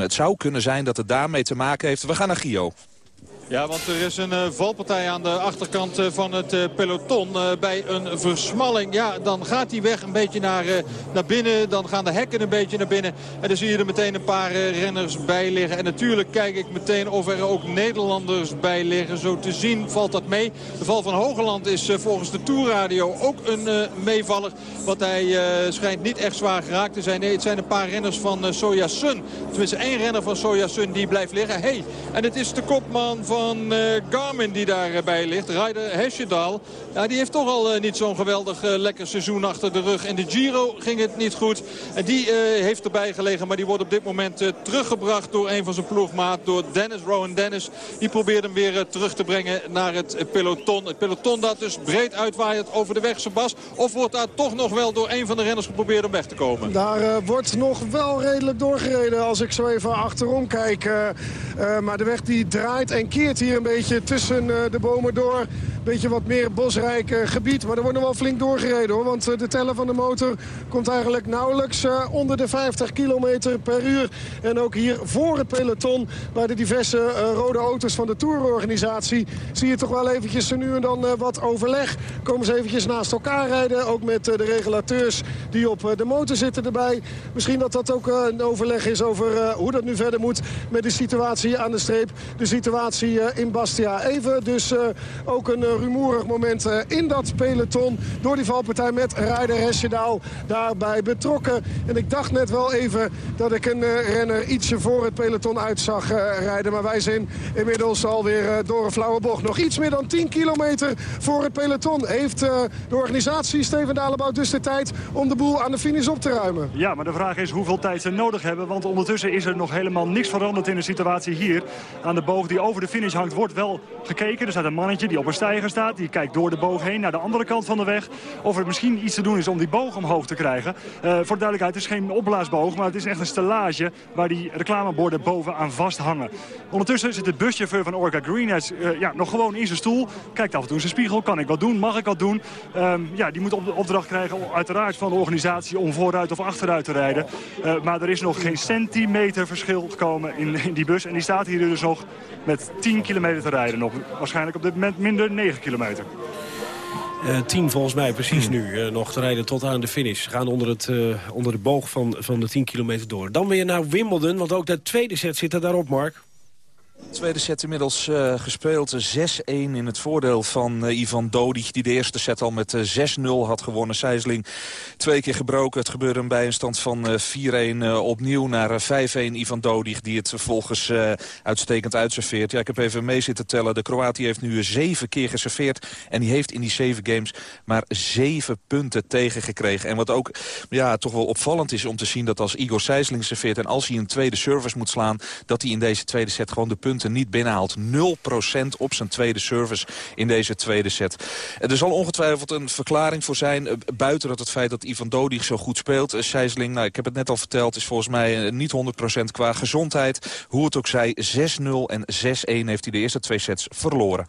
Het zou kunnen zijn dat het daarmee te maken heeft. We gaan naar Gio. Ja, want er is een uh, valpartij aan de achterkant uh, van het uh, peloton. bij een versmalling, ja, dan gaat die weg een beetje naar, naar binnen. Dan gaan de hekken een beetje naar binnen. En dan zie je er meteen een paar renners bij liggen. En natuurlijk kijk ik meteen of er ook Nederlanders bij liggen. Zo te zien valt dat mee. De val van Hogeland is volgens de Tourradio ook een meevaller. Want hij schijnt niet echt zwaar geraakt te zijn. Nee, het zijn een paar renners van Soja Sun. Tenminste één renner van Soja Sun die blijft liggen. Hey, en het is de kopman van van uh, Garmin die daarbij ligt. Rijder Hesjedal. Ja, die heeft toch al uh, niet zo'n geweldig uh, lekker seizoen achter de rug. In de Giro ging het niet goed. En die heeft erbij gelegen. Maar die wordt op dit moment teruggebracht door een van zijn ploegmaat. Door Dennis, Rowan Dennis. Die probeert hem weer terug te brengen naar het peloton. Het peloton dat dus breed uitwaait over de weg, Sebas. Of wordt daar toch nog wel door een van de renners geprobeerd om weg te komen? Daar wordt nog wel redelijk doorgereden als ik zo even achterom kijk. maar de weg die draait en keert hier een beetje tussen eh, de bomen door beetje wat meer bosrijk gebied. Maar er wordt nog wel flink doorgereden hoor. Want eh, de teller van de motor komt eigenlijk nauwelijks eh, onder de 50 km per uur. En ook hier voor het peloton bij de diverse rode auto's van de tourorganisatie... zie je toch wel eventjes nu en dan wat overleg. Komen ze eventjes naast elkaar rijden. Ook met de regulateurs die op de motor zitten erbij. Misschien dat dat ook een overleg is over hoe dat nu verder moet met de situatie aan de streep. De situatie in Bastia. Even dus ook een rumoerig moment eh, in dat peloton. Door die valpartij met Rijder Hesjedaal daarbij betrokken. En ik dacht net wel even dat ik een eh, renner ietsje voor het peloton uit zag eh, rijden. Maar wij zijn inmiddels alweer door een flauwe bocht. Nog iets meer dan 10 kilometer voor het peloton. Heeft de organisatie Steven Dalebout dus de tijd om de boel aan de finish op te ruimen? Ja, maar de vraag is hoeveel tijd ze nodig hebben. Want ondertussen is er nog helemaal niks veranderd in de situatie hier. Aan de boog die over de finish hangt wordt wel gekeken. Er staat een mannetje die op een stijger staat. Die kijkt door de boog heen naar de andere kant van de weg. Of er misschien iets te doen is om die boog omhoog te krijgen. Uh, voor de duidelijkheid, het is geen opblaasboog, maar het is echt een stellage... waar die reclameborden bovenaan vasthangen. Ondertussen zit de buschauffeur van Orca Green uh, ja, nog gewoon in zijn stoel. Kijkt af en toe in zijn spiegel. Kan ik wat doen? Mag ik wat doen? Um, ja, die moet op de opdracht krijgen uiteraard van de organisatie... om vooruit of achteruit te rijden. Uh, maar er is nog geen centimeter verschil gekomen in, in die bus. En die staat hier dus nog met 10 kilometer te rijden. Nog waarschijnlijk op dit moment minder 9 kilometer. Uh, tien volgens mij precies nu uh, nog te rijden tot aan de finish. Gaan onder, het, uh, onder de boog van, van de 10 kilometer door. Dan weer naar Wimbledon, want ook de tweede set zit er daarop, Mark. Tweede set inmiddels uh, gespeeld. 6-1 in het voordeel van uh, Ivan Dodig. Die de eerste set al met uh, eh, 6-0 had gewonnen. Sijsling twee keer gebroken. Het gebeurde hem bij een stand van 4-1 opnieuw naar 5-1 Ivan Dodig. Die het vervolgens uitstekend uitserveert. Ja, ik heb even mee zitten tellen. De Kroatië heeft nu zeven keer geserveerd. En die heeft in die zeven games maar zeven punten tegengekregen. En wat ook ja, toch wel opvallend is om te zien dat als Igor Sijsling serveert... en als hij een tweede service moet slaan... dat hij in deze tweede set gewoon de punten niet binnenhaalt. 0% op zijn tweede service in deze tweede set. Er zal ongetwijfeld een verklaring voor zijn... Eh, buiten dat het feit dat Ivan Dodig zo goed speelt. Eh, nou, ik heb het net al verteld, is volgens mij eh, niet 100% qua gezondheid. Hoe het ook zij, 6-0 en 6-1 heeft hij de eerste twee sets verloren.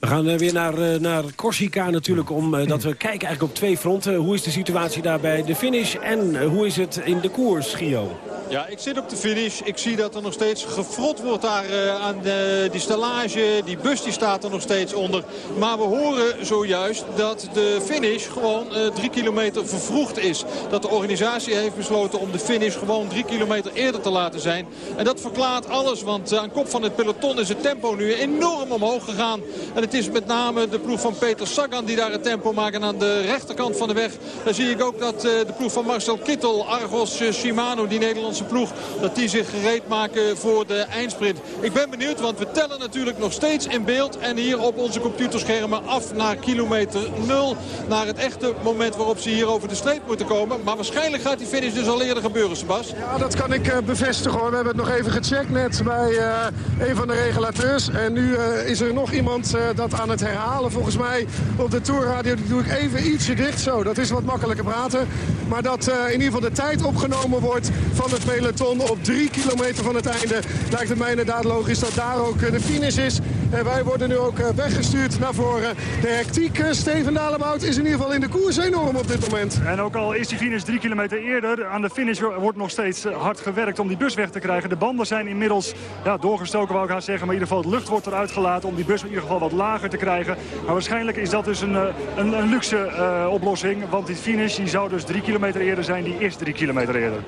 We gaan weer naar, naar Corsica natuurlijk, omdat we kijken eigenlijk op twee fronten. Hoe is de situatie daar bij de finish en hoe is het in de koers, Gio? Ja, ik zit op de finish. Ik zie dat er nog steeds gefrot wordt daar uh, aan de, die stellage. Die bus die staat er nog steeds onder. Maar we horen zojuist dat de finish gewoon uh, drie kilometer vervroegd is. Dat de organisatie heeft besloten om de finish gewoon drie kilometer eerder te laten zijn. En dat verklaart alles, want aan kop van het peloton is het tempo nu enorm omhoog gegaan. En het is met name de ploeg van Peter Sagan die daar het tempo maakt. En aan de rechterkant van de weg daar zie ik ook dat de ploeg van Marcel Kittel, Argos Shimano, die Nederlandse ploeg. Dat die zich gereed maken voor de eindsprint. Ik ben benieuwd, want we tellen natuurlijk nog steeds in beeld. En hier op onze computerschermen af naar kilometer 0. Naar het echte moment waarop ze hier over de streep moeten komen. Maar waarschijnlijk gaat die finish dus al eerder gebeuren, Sebas. Ja, dat kan ik uh, bevestigen hoor. We hebben het nog even gecheckt net bij uh, een van de regulateurs. En nu uh, is er nog iemand dat aan het herhalen volgens mij op de Tourradio. Doe ik even ietsje dicht. Zo, dat is wat makkelijker praten. Maar dat in ieder geval de tijd opgenomen wordt van het peloton op drie kilometer van het einde. Lijkt het mij inderdaad logisch dat daar ook de finish is. En wij worden nu ook weggestuurd naar voren. De hectiek, Steven Dalebout, is in ieder geval in de koers enorm op dit moment. En ook al is die finish drie kilometer eerder, aan de finish wordt nog steeds hard gewerkt om die bus weg te krijgen. De banden zijn inmiddels ja, doorgestoken, wou ik haar zeggen. Maar in ieder geval het lucht wordt eruit gelaten om die bus in ieder geval wat lager te krijgen. Maar waarschijnlijk is dat dus een, een, een luxe oplossing. Want die finish die zou dus drie kilometer eerder zijn. Die is drie kilometer eerder.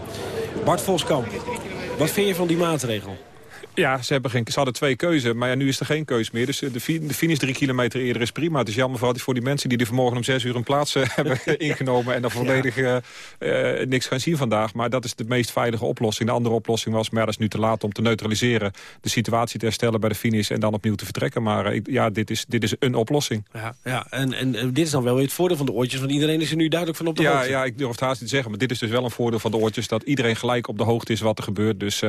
Bart Voskamp, wat vind je van die maatregel? Ja, ze, hebben geen, ze hadden twee keuzen, maar ja, nu is er geen keus meer. Dus eh, de, de finish drie kilometer eerder is prima. Het is jammer voor, voor die mensen die er vanmorgen om zes uur een plaats eh, hebben ingenomen... en dan volledig uh, niks gaan zien vandaag. Maar dat is de meest veilige oplossing. De andere oplossing was, maar ja, dat is nu te laat om te neutraliseren... de situatie te herstellen bij de finish en dan opnieuw te vertrekken. Maar ja, dit is, dit is een oplossing. Ja, ja en, en dit is dan wel weer het voordeel van de oortjes... want iedereen is er nu duidelijk van op de ja, hoogte. Ja, ik durf het haast niet te zeggen, maar dit is dus wel een voordeel van de oortjes... dat iedereen gelijk op de hoogte is wat er gebeurt. Dus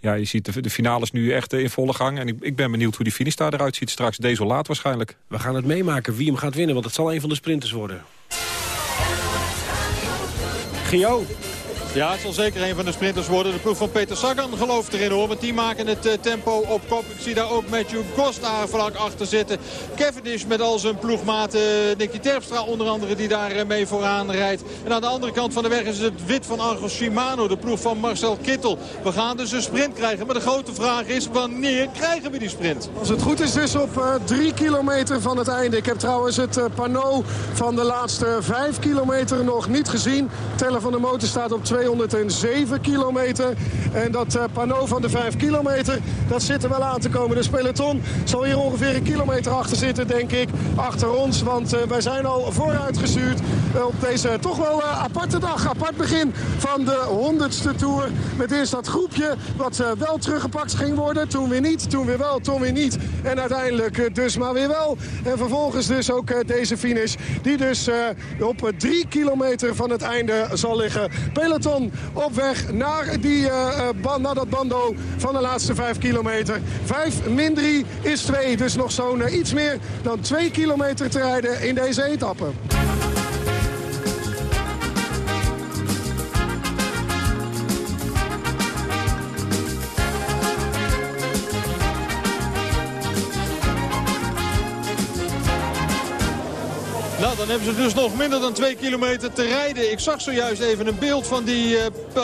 ja, je ziet de, de finales nu echt in volle gang. En ik, ik ben benieuwd hoe die finish daar eruit ziet. Straks desolaat waarschijnlijk. We gaan het meemaken wie hem gaat winnen, want het zal een van de sprinters worden. Gio. Ja, het zal zeker een van de sprinters worden. De ploeg van Peter Sagan gelooft erin hoor. Want die maken het uh, tempo op kop. Ik zie daar ook Matthew Gost daar vlak achter zitten. Cavendish met al zijn ploegmaten. Nicky Terpstra onder andere die daar uh, mee vooraan rijdt. En aan de andere kant van de weg is het wit van Argos Shimano. De ploeg van Marcel Kittel. We gaan dus een sprint krijgen. Maar de grote vraag is wanneer krijgen we die sprint? Als het goed is dus op uh, drie kilometer van het einde. Ik heb trouwens het panneau van de laatste vijf kilometer nog niet gezien. Teller van de motor staat op 2 207 kilometer. En dat uh, panneau van de 5 kilometer, dat zit er wel aan te komen. De peloton zal hier ongeveer een kilometer achter zitten, denk ik. Achter ons, want uh, wij zijn al vooruitgestuurd uh, op deze toch wel aparte dag. Apart begin van de 100ste Tour. Met eerst dat groepje wat wel teruggepakt ging worden. Toen weer niet, toen weer wel, toen weer niet. En uiteindelijk dus maar weer wel. En vervolgens dus ook deze finish. Die dus op 3 kilometer van het einde zal liggen. Peloton op weg naar, die, uh, naar dat bando van de laatste 5 kilometer. 5 min 3 is 2, dus nog zo'n uh, iets meer dan 2 kilometer te rijden in deze etappe. Dan hebben ze dus nog minder dan 2 kilometer te rijden. Ik zag zojuist even een beeld van die, uh,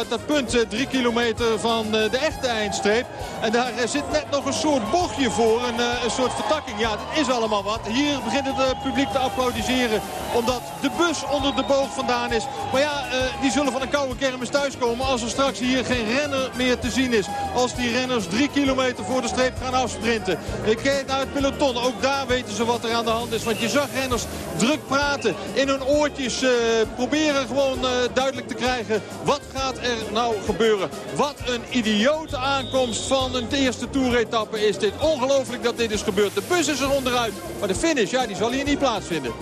dat punt 3 uh, kilometer van uh, de echte eindstreep. En daar zit net nog een soort bochtje voor, een, een soort vertakking. Ja, dat is allemaal wat. Hier begint het publiek te applaudisseren omdat de bus onder de boog vandaan is. Maar ja, die zullen van een koude kermis thuiskomen als er straks hier geen renner meer te zien is. Als die renners 3 kilometer voor de streep gaan afsprinten. Ik kijk naar het peloton. Ook daar weten ze wat er aan de hand is. Want je zag renners druk praten in hun oortjes. Uh, proberen gewoon uh, duidelijk te krijgen wat gaat er nou gebeuren. Wat een idiote aankomst van een eerste toeretappe is dit. Ongelooflijk dat dit is gebeurd. De bus is er onderuit. Maar de finish, ja, die zal hier niet plaatsvinden.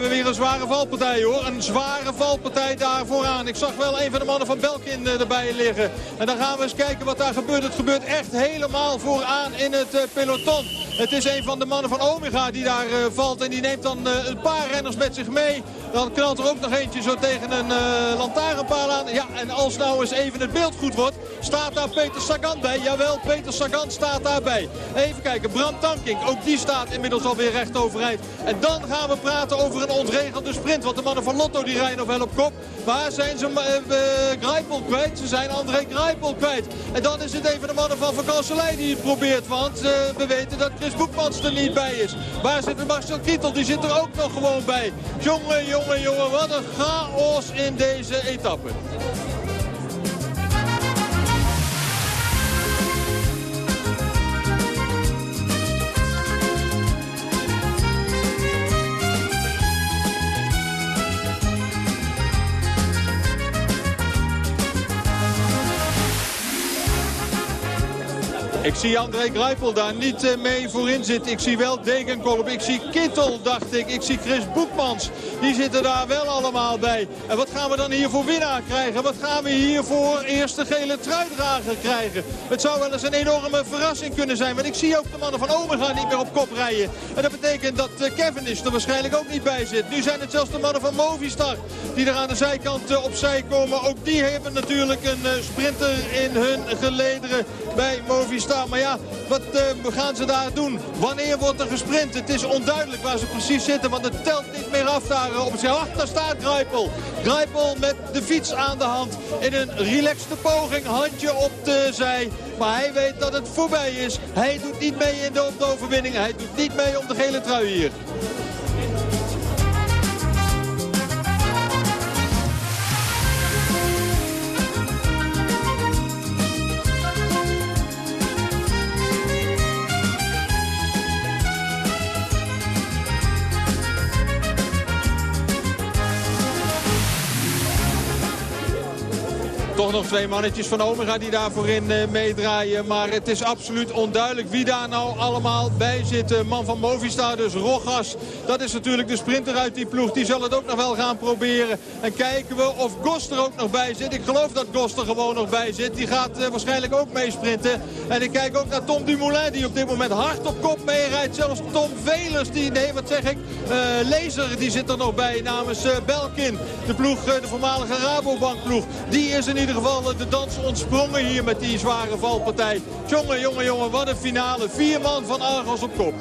Hebben weer een zware valpartij hoor. Een zware valpartij daar vooraan. Ik zag wel een van de mannen van Belkin erbij liggen. En dan gaan we eens kijken wat daar gebeurt. Het gebeurt echt helemaal vooraan in het peloton. Het is een van de mannen van Omega die daar uh, valt. En die neemt dan uh, een paar renners met zich mee. Dan knalt er ook nog eentje zo tegen een uh, lantaarnpaal aan. Ja, en als nou eens even het beeld goed wordt, staat daar Peter Sagan bij. Jawel, Peter Sagan staat daarbij. Even kijken, Bram Tankink, ook die staat inmiddels alweer recht overeind. En dan gaan we praten over een ontregelde sprint. Want de mannen van Lotto die rijden nog wel op kop. Maar zijn ze uh, kwijt? Ze zijn André Grijpel kwijt. En dan is het even de mannen van Vakanselij die het probeert. Want we weten dat Chris Boekmans er niet bij is. Waar zit Marcel Kittel? Die zit er ook nog gewoon bij. Jongen, jongen, jongen, wat een chaos in deze etappe. Ik zie André Greipel daar niet uh, mee voorin zitten. Ik zie wel Degenkolb. Ik zie Kittel, dacht ik. Ik zie Chris Boekmans. Die zitten daar wel allemaal bij. En wat gaan we dan hier voor winnaar krijgen? Wat gaan we hier voor eerste gele truidrager krijgen? Het zou wel eens een enorme verrassing kunnen zijn. Want ik zie ook de mannen van Omega niet meer op kop rijden. En dat betekent dat uh, Cavendish er waarschijnlijk ook niet bij zit. Nu zijn het zelfs de mannen van Movistar die er aan de zijkant uh, opzij komen. Ook die hebben natuurlijk een sprinter in hun gelederen bij Movistar. Maar ja, wat uh, gaan ze daar doen? Wanneer wordt er gesprint? Het is onduidelijk waar ze precies zitten, want het telt niet meer af daar op het Ach, daar staat Greipel. Greipel met de fiets aan de hand in een relaxte poging. Handje op de zij. Maar hij weet dat het voorbij is. Hij doet niet mee in de. Hij doet niet mee om de gele trui hier. Nog twee mannetjes van Omega die daar voorin uh, meedraaien. Maar het is absoluut onduidelijk wie daar nou allemaal bij zit. De man van Movistar, dus Rogas. Dat is natuurlijk de sprinter uit die ploeg. Die zal het ook nog wel gaan proberen. En kijken we of Gos er ook nog bij zit. Ik geloof dat Gos er gewoon nog bij zit. Die gaat uh, waarschijnlijk ook meesprinten. En ik kijk ook naar Tom Dumoulin die op dit moment hard op kop meerijdt. Zelfs Tom Velers, die, nee wat zeg ik, uh, Lezer die zit er nog bij namens Belkin. De ploeg, de voormalige Rabobank ploeg. Die is in ieder ieder de dans ontsprongen hier met die zware valpartij. Jongen, jongen, jongen, wat een finale. Vier man van Argos op kop.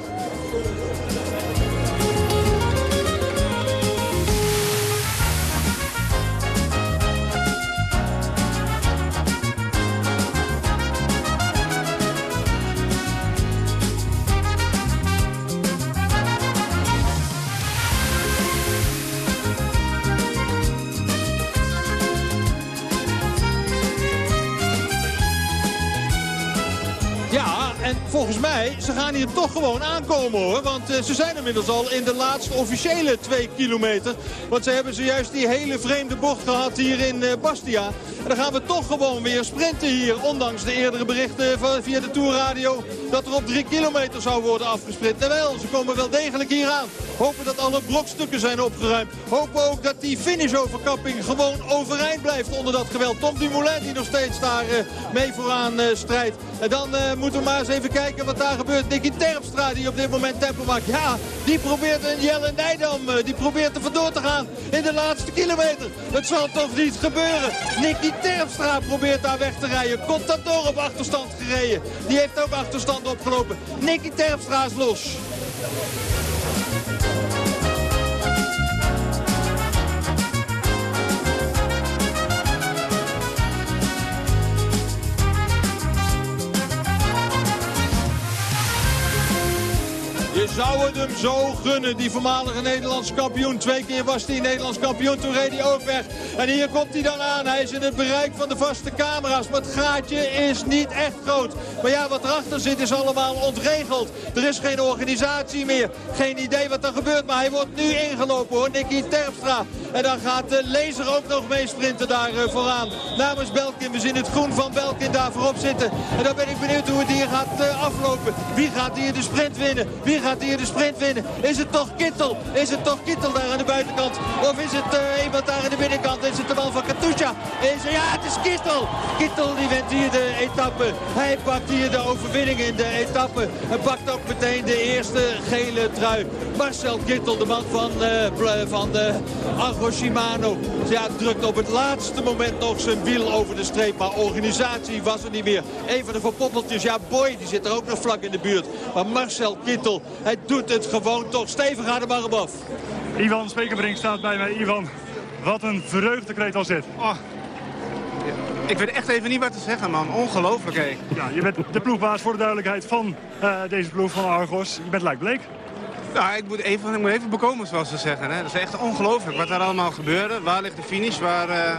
Ze gaan hier toch gewoon aankomen hoor. Want uh, ze zijn inmiddels al in de laatste officiële twee kilometer. Want ze hebben zojuist die hele vreemde bocht gehad hier in uh, Bastia. En dan gaan we toch gewoon weer sprinten hier. Ondanks de eerdere berichten van, via de Tourradio dat er op drie kilometer zou worden afgesprint. Terwijl, ze komen wel degelijk hier aan. Hopen dat alle brokstukken zijn opgeruimd. Hopen ook dat die finishoverkapping gewoon overeind blijft onder dat geweld. Tom Dumoulin die nog steeds daar uh, mee vooraan uh, strijdt. En dan uh, moeten we maar eens even kijken wat daar gebeurt. Nicky Terpstra die op dit moment tempo maakt. Ja, die probeert een Jelle Nijdam. die probeert er vandoor te gaan in de laatste kilometer. Het zal toch niet gebeuren. Nicky Terpstra probeert daar weg te rijden. Contador op achterstand gereden. Die heeft ook achterstand opgelopen. Nicky Terpstra is los. Zou het hem zo gunnen, die voormalige Nederlandse kampioen. Twee keer was hij Nederlands kampioen, toen reed hij ook weg. En hier komt hij dan aan. Hij is in het bereik van de vaste camera's. Maar het gaatje is niet echt groot. Maar ja, wat erachter zit is allemaal ontregeld. Er is geen organisatie meer. Geen idee wat er gebeurt, maar hij wordt nu ingelopen hoor. Nicky Terpstra. En dan gaat de lezer ook nog meesprinten daar uh, vooraan. Namens Belkin. We zien het groen van Belkin daar voorop zitten. En dan ben ik benieuwd hoe het hier gaat uh, aflopen. Wie gaat hier de sprint winnen? Wie gaat hier de sprint winnen? Is het toch Kittel? Is het toch Kittel daar aan de buitenkant? Of is het uh, iemand daar aan de binnenkant? Is het de man van Katusha? Is, ja, het is Kittel. Kittel die wint hier de etappe. Hij pakt hier de overwinning in de etappe. En pakt ook meteen de eerste gele trui. Marcel Kittel, de man van, uh, van de Argo Shimano. Ja, drukt op het laatste moment nog zijn wiel over de streep. Maar organisatie was er niet meer. Een van de verpoppeltjes, ja, Boy, die zit er ook nog vlak in de buurt. Maar Marcel Kittel, hij doet het gewoon toch. Steven gaat er maar op af. Ivan Spekerbrink staat bij mij. Ivan, wat een vreugdekreet was dit. Oh. Ik weet echt even niet wat te zeggen, man. Ongelooflijk, hé. Ja, je bent de ploegbaas voor de duidelijkheid van uh, deze ploeg van Argos. Je bent lijkt bleek. Ja, ik moet even, ik moet even bekomen, zoals ze zeggen. Hè. Dat is echt ongelooflijk wat er allemaal gebeurde. Waar ligt de finish? Waar, uh,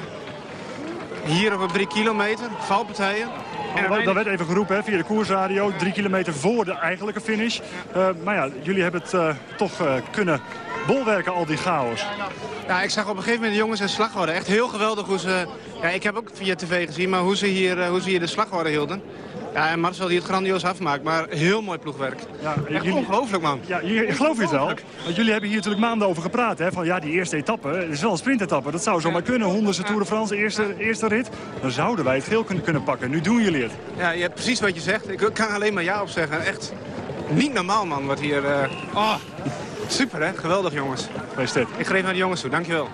hier op een drie kilometer, valpartijen. En dat werd even geroepen hè, via de koersradio. Drie kilometer voor de eigenlijke finish. Uh, maar ja, jullie hebben het uh, toch uh, kunnen bolwerken, al die chaos. Ja, ik zag op een gegeven moment de jongens in slagorde. Echt heel geweldig hoe ze... Ja, ik heb ook via tv gezien, maar hoe ze hier, hoe ze hier de slagorde hielden. Ja, en Marcel die het grandioos afmaakt, maar heel mooi ploegwerk. Ja, Echt jullie... ongelooflijk, man. Ja, hier, geloof je het wel? Want jullie hebben hier natuurlijk maanden over gepraat. Hè? Van ja, die eerste etappe, het is wel een sprintetappe. Dat zou zomaar kunnen. Honderdste Tour de France, eerste, eerste rit. Dan zouden wij het geel kunnen, kunnen pakken. Nu doen jullie het. Ja, je hebt precies wat je zegt. Ik kan alleen maar ja op zeggen. Echt niet normaal, man, wat hier... Uh... Oh, super, hè? Geweldig, jongens. Gefeliciteerd. Ik geef naar de jongens toe. Dankjewel.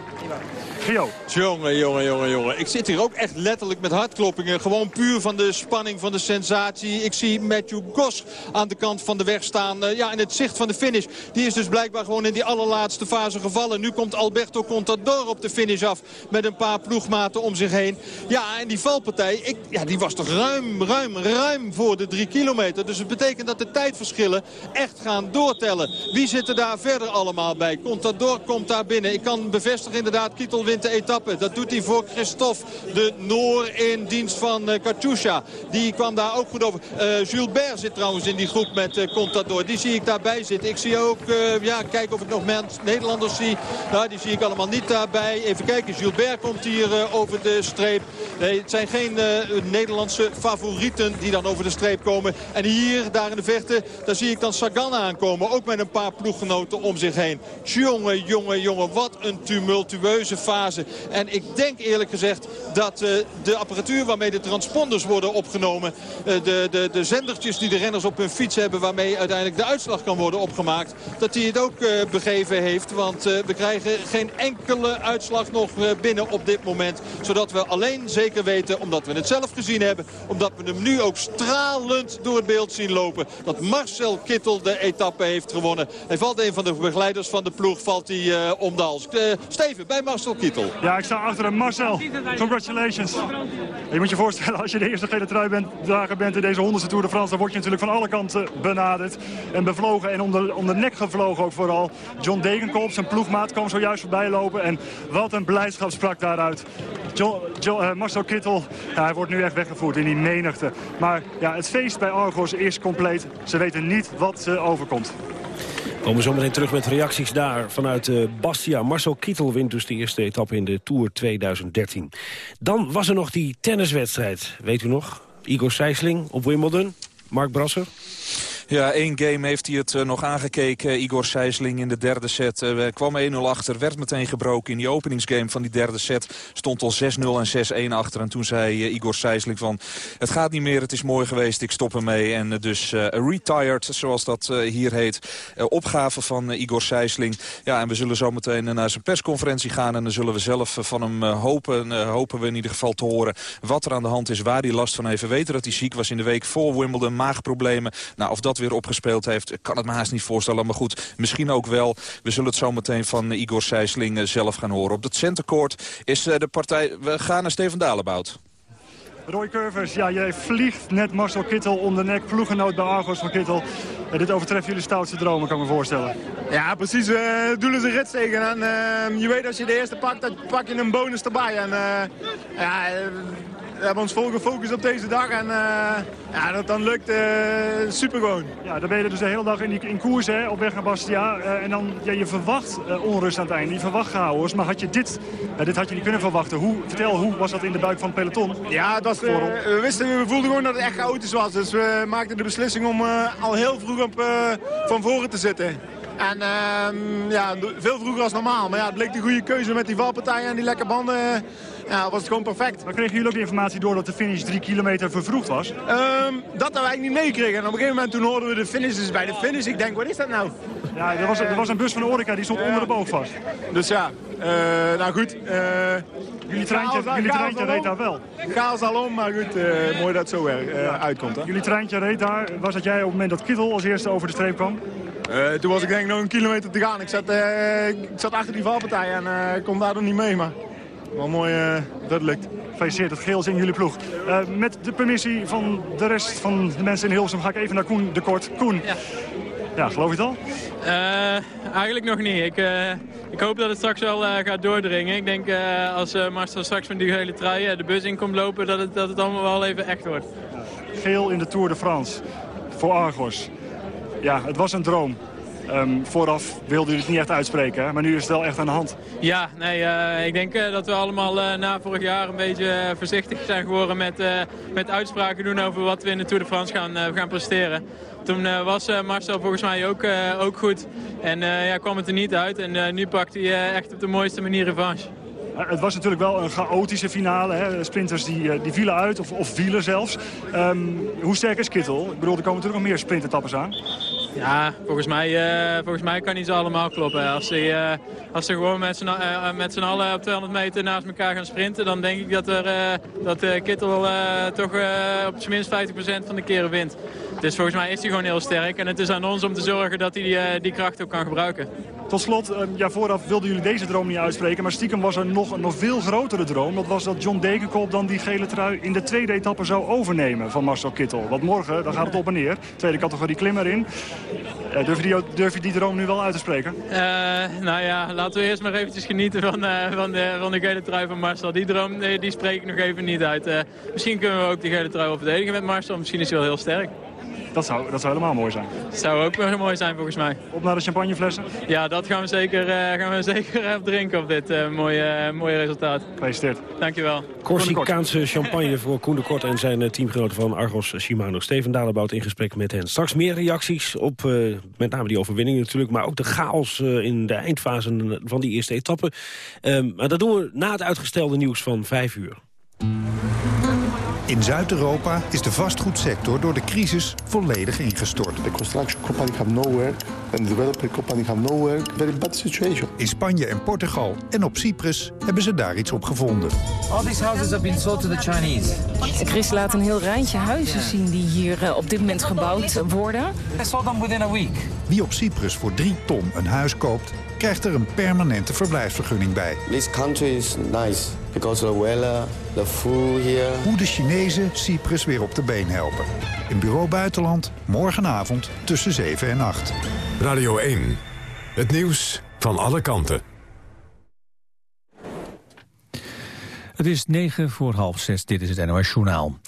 Gio. Jongen, jongen, jongen, jongen. Ik zit hier ook echt letterlijk met hartkloppingen. Gewoon puur van de spanning, van de sensatie. Ik zie Matthew Goss aan de kant van de weg staan. Uh, ja, in het zicht van de finish. Die is dus blijkbaar gewoon in die allerlaatste fase gevallen. Nu komt Alberto Contador op de finish af. Met een paar ploegmaten om zich heen. Ja, en die valpartij, ik, ja, die was toch ruim, ruim, ruim voor de drie kilometer. Dus het betekent dat de tijdverschillen echt gaan doortellen. Wie zit er daar verder allemaal bij? Contador komt daar binnen. Ik kan bevestigen inderdaad, Kittel de etappe. Dat doet hij voor Christophe, de Noor in dienst van uh, Katusha. Die kwam daar ook goed over. Uh, Gilbert zit trouwens in die groep met uh, Contador. Die zie ik daarbij zitten. Ik zie ook, ja, kijken of ik nog Nederlanders zie. Nou, die zie ik allemaal niet daarbij. Even kijken, Gilbert komt hier over de streep. Nee, het zijn geen Nederlandse favorieten die dan over de streep komen. En hier, daar in de vechten, daar zie ik dan Sagan aankomen. Ook met een paar ploeggenoten om zich heen. Jongen, jongen, jongen, wat een tumultueuze fase. En ik denk eerlijk gezegd dat uh, de apparatuur waarmee de transponders worden opgenomen... Uh, de, de, de zendertjes die de renners op hun fiets hebben... waarmee uiteindelijk de uitslag kan worden opgemaakt... dat die het ook uh, begeven heeft. Want we krijgen geen enkele uitslag nog binnen op dit moment. Zodat we alleen zeker weten, omdat we het zelf gezien hebben... omdat we hem nu ook stralend door het beeld zien lopen... dat Marcel Kittel de etappe heeft gewonnen. Hij valt een van de begeleiders van de ploeg, valt hij om de hals. Steven, bij Marcel Kittel. Ja, ik sta achter hem. Marcel, congratulations. Je moet je voorstellen, als je de eerste gele trui bent, drager bent in deze honderdste Tour de France... dan word je natuurlijk van alle kanten benaderd en bevlogen. En om de, de nek gevlogen ook vooral. John Degenkolb, zijn ploegmaat, kwam zojuist voorbij lopen. En wat een blijdschap sprak daaruit. John, uh, Marcel Kittel, hij wordt nu echt weggevoerd in die menigte. Maar ja, het feest bij Argos is compleet. Ze weten niet wat ze overkomt. We komen zometeen terug met reacties daar vanuit uh, Bastia. Marcel Kittel wint dus de eerste etappe in de Tour 2013. Dan was er nog die tenniswedstrijd. Weet u nog? Igor Sijsling op Wimbledon. Mark Brasser. Ja, één game heeft hij het uh, nog aangekeken. Igor Sijsling in de derde set. Uh, kwam 1-0 achter, werd meteen gebroken in die openingsgame van die derde set. Stond al 6-0 en 6-1 achter. En toen zei uh, Igor Sijsling van... het gaat niet meer, het is mooi geweest, ik stop ermee. En dus retired, zoals dat hier heet. opgave van Igor Sijsling. Ja, en we zullen zo meteen naar zijn persconferentie gaan. En dan zullen we zelf van hem hopen, hopen we in ieder geval te horen... wat er aan de hand is, waar hij last van heeft. We weten dat hij ziek was in de week voor Wimbledon, maagproblemen. Nou, of dat weer opgespeeld heeft. Ik kan het me haast niet voorstellen, maar goed, misschien ook wel. We zullen het zo meteen van Igor Sijsling eh, zelf gaan horen. Op het centercourt is eh, de partij... We gaan naar Steven Dalenbout. Roy Curvers, ja, jij vliegt net Marcel Kittel om de nek. Ploegenoot bij Argos van Kittel. Ja, dit overtreft jullie stoutste dromen, kan ik me voorstellen. Ja, precies. We uh, doen ze rit tegen. En uh, je weet als je de eerste pakt, dan pak je een bonus erbij. En uh, ja, we hebben ons vol gefocust op deze dag. En uh, ja, dat dan lukt uh, super gewoon. Ja, dan ben je dus de hele dag in, die, in koers hè, op weg naar Bastia. Uh, en dan, ja, je verwacht onrust aan het einde. Je verwacht chaos. Maar had je dit, dit had je niet kunnen verwachten. Hoe, vertel, hoe was dat in de buik van het peloton? Ja, dat, we, wisten, we voelden gewoon dat het echt chaotisch was. Dus we maakten de beslissing om al heel vroeg op, van voren te zitten. En uh, ja, veel vroeger als normaal. Maar ja, het bleek de goede keuze met die valpartijen en die lekke banden ja, was het gewoon perfect. Maar kregen jullie ook de informatie door dat de finish drie kilometer vervroegd was? Um, dat hadden wij niet meegekregen. En op een gegeven moment toen hoorden we de finish dus bij de finish. Ik denk, wat is dat nou? Ja, er was, er was een bus van Orica, die stond onder de boog vast. Dus ja, uh, nou goed. Uh, jullie treintje, jullie treintje reed daar wel. Chaos al om, maar goed, mooi dat het zo uitkomt. Hè? Jullie treintje reed daar. Was dat jij op het moment dat Kittel als eerste over de streep kwam? Uh, toen was ik denk ik nog een kilometer te gaan. Ik zat, uh, ik zat achter die valpartij en uh, kon daardoor niet mee. Maar wel mooi dat het lukt. Gefeliciteerd, het geel is in jullie ploeg. Met de permissie van de rest van de mensen in Hilsum ga ik even naar Koen de Kort. Koen, ja, ja geloof je het al? Eigenlijk nog niet. Ik, ik hoop dat het straks wel gaat doordringen. Ik denk als Marcel straks van die hele trui de bus in komt lopen... Dat het, dat het allemaal wel even echt wordt. Geel in de Tour de France voor Argos. Ja, het was een droom. Um, vooraf wilde u het niet echt uitspreken, hè? maar nu is het wel echt aan de hand. Ja, nee, uh, ik denk uh, dat we allemaal uh, na vorig jaar een beetje voorzichtig zijn geworden met, met uitspraken doen over wat we in de Tour de France gaan, gaan presteren. Toen was Marcel volgens mij ook, ook goed en ja, kwam het er niet uit en nu pakt hij echt op de mooiste manier revanche. Het was natuurlijk wel een chaotische finale. Hè. Sprinters die, die vielen uit, of, of vielen zelfs. Um, hoe sterk is Kittel? Ik bedoel, er komen natuurlijk nog meer sprintetappes aan. Ja, volgens mij, uh, volgens mij kan niet zo allemaal kloppen. Als ze, uh, als ze gewoon met z'n uh, allen op 200 meter naast elkaar gaan sprinten... dan denk ik dat, er, dat Kittel toch op zijn minst 50% van de keren wint. Dus volgens mij is hij gewoon heel sterk. En het is aan ons om te zorgen dat hij die, die kracht ook kan gebruiken. Tot slot, ja, vooraf wilden jullie deze droom niet uitspreken... maar stiekem was er nog een nog veel grotere droom. Dat was dat John Dekenkop dan die gele trui in de tweede etappe zou overnemen van Marcel Kittel. Want morgen, dan gaat het op en neer. Tweede categorie klimmer in. Uh, durf, je die, durf je die droom nu wel uit te spreken? Uh, nou ja, laten we eerst maar eventjes genieten van, uh, van, de, van de gele trui van Marcel. Die droom die spreek ik nog even niet uit. misschien kunnen we ook die gele trui wel verdedigen met Marcel. Misschien is hij wel heel sterk. Dat zou, dat zou helemaal mooi zijn. Dat zou ook wel mooi zijn volgens mij. Op naar de champagneflessen? Ja, dat gaan we zeker, uh, gaan we zeker drinken op dit uh, mooie, uh, mooie resultaat. Gefeliciteerd. Dankjewel. Corsicaanse champagne voor Koen de Kort en zijn teamgenoten van Argos Shimano. Steven Dalebout in gesprek met hen. Straks meer reacties op met name die overwinning natuurlijk... maar ook de chaos in de eindfase van die eerste etappe. Ehm, maar dat doen we na het uitgestelde nieuws van vijf uur. In Zuid-Europa is de vastgoedsector door de crisis volledig ingestort. The construction company have no work and the developer company have no work. Very bad situation. In Spanje en Portugal en op Cyprus hebben ze daar iets op gevonden. All these houses have been sold to the Chinese. Chris laat een heel rijtje huizen zien die hier uh, op dit moment gebouwd worden. I sold them within a week. Wie op Cyprus voor 3 ton een huis koopt, krijgt er een permanente verblijfsvergunning bij. This country is nice because the weather, the food here. Hoe de Chinezen Cyprus weer op de been helpen. In Bureau Buitenland, morgenavond tussen 7 en 8. Radio 1, het nieuws van alle kanten. Het is 9 voor half 6, dit is het NOS Journaal.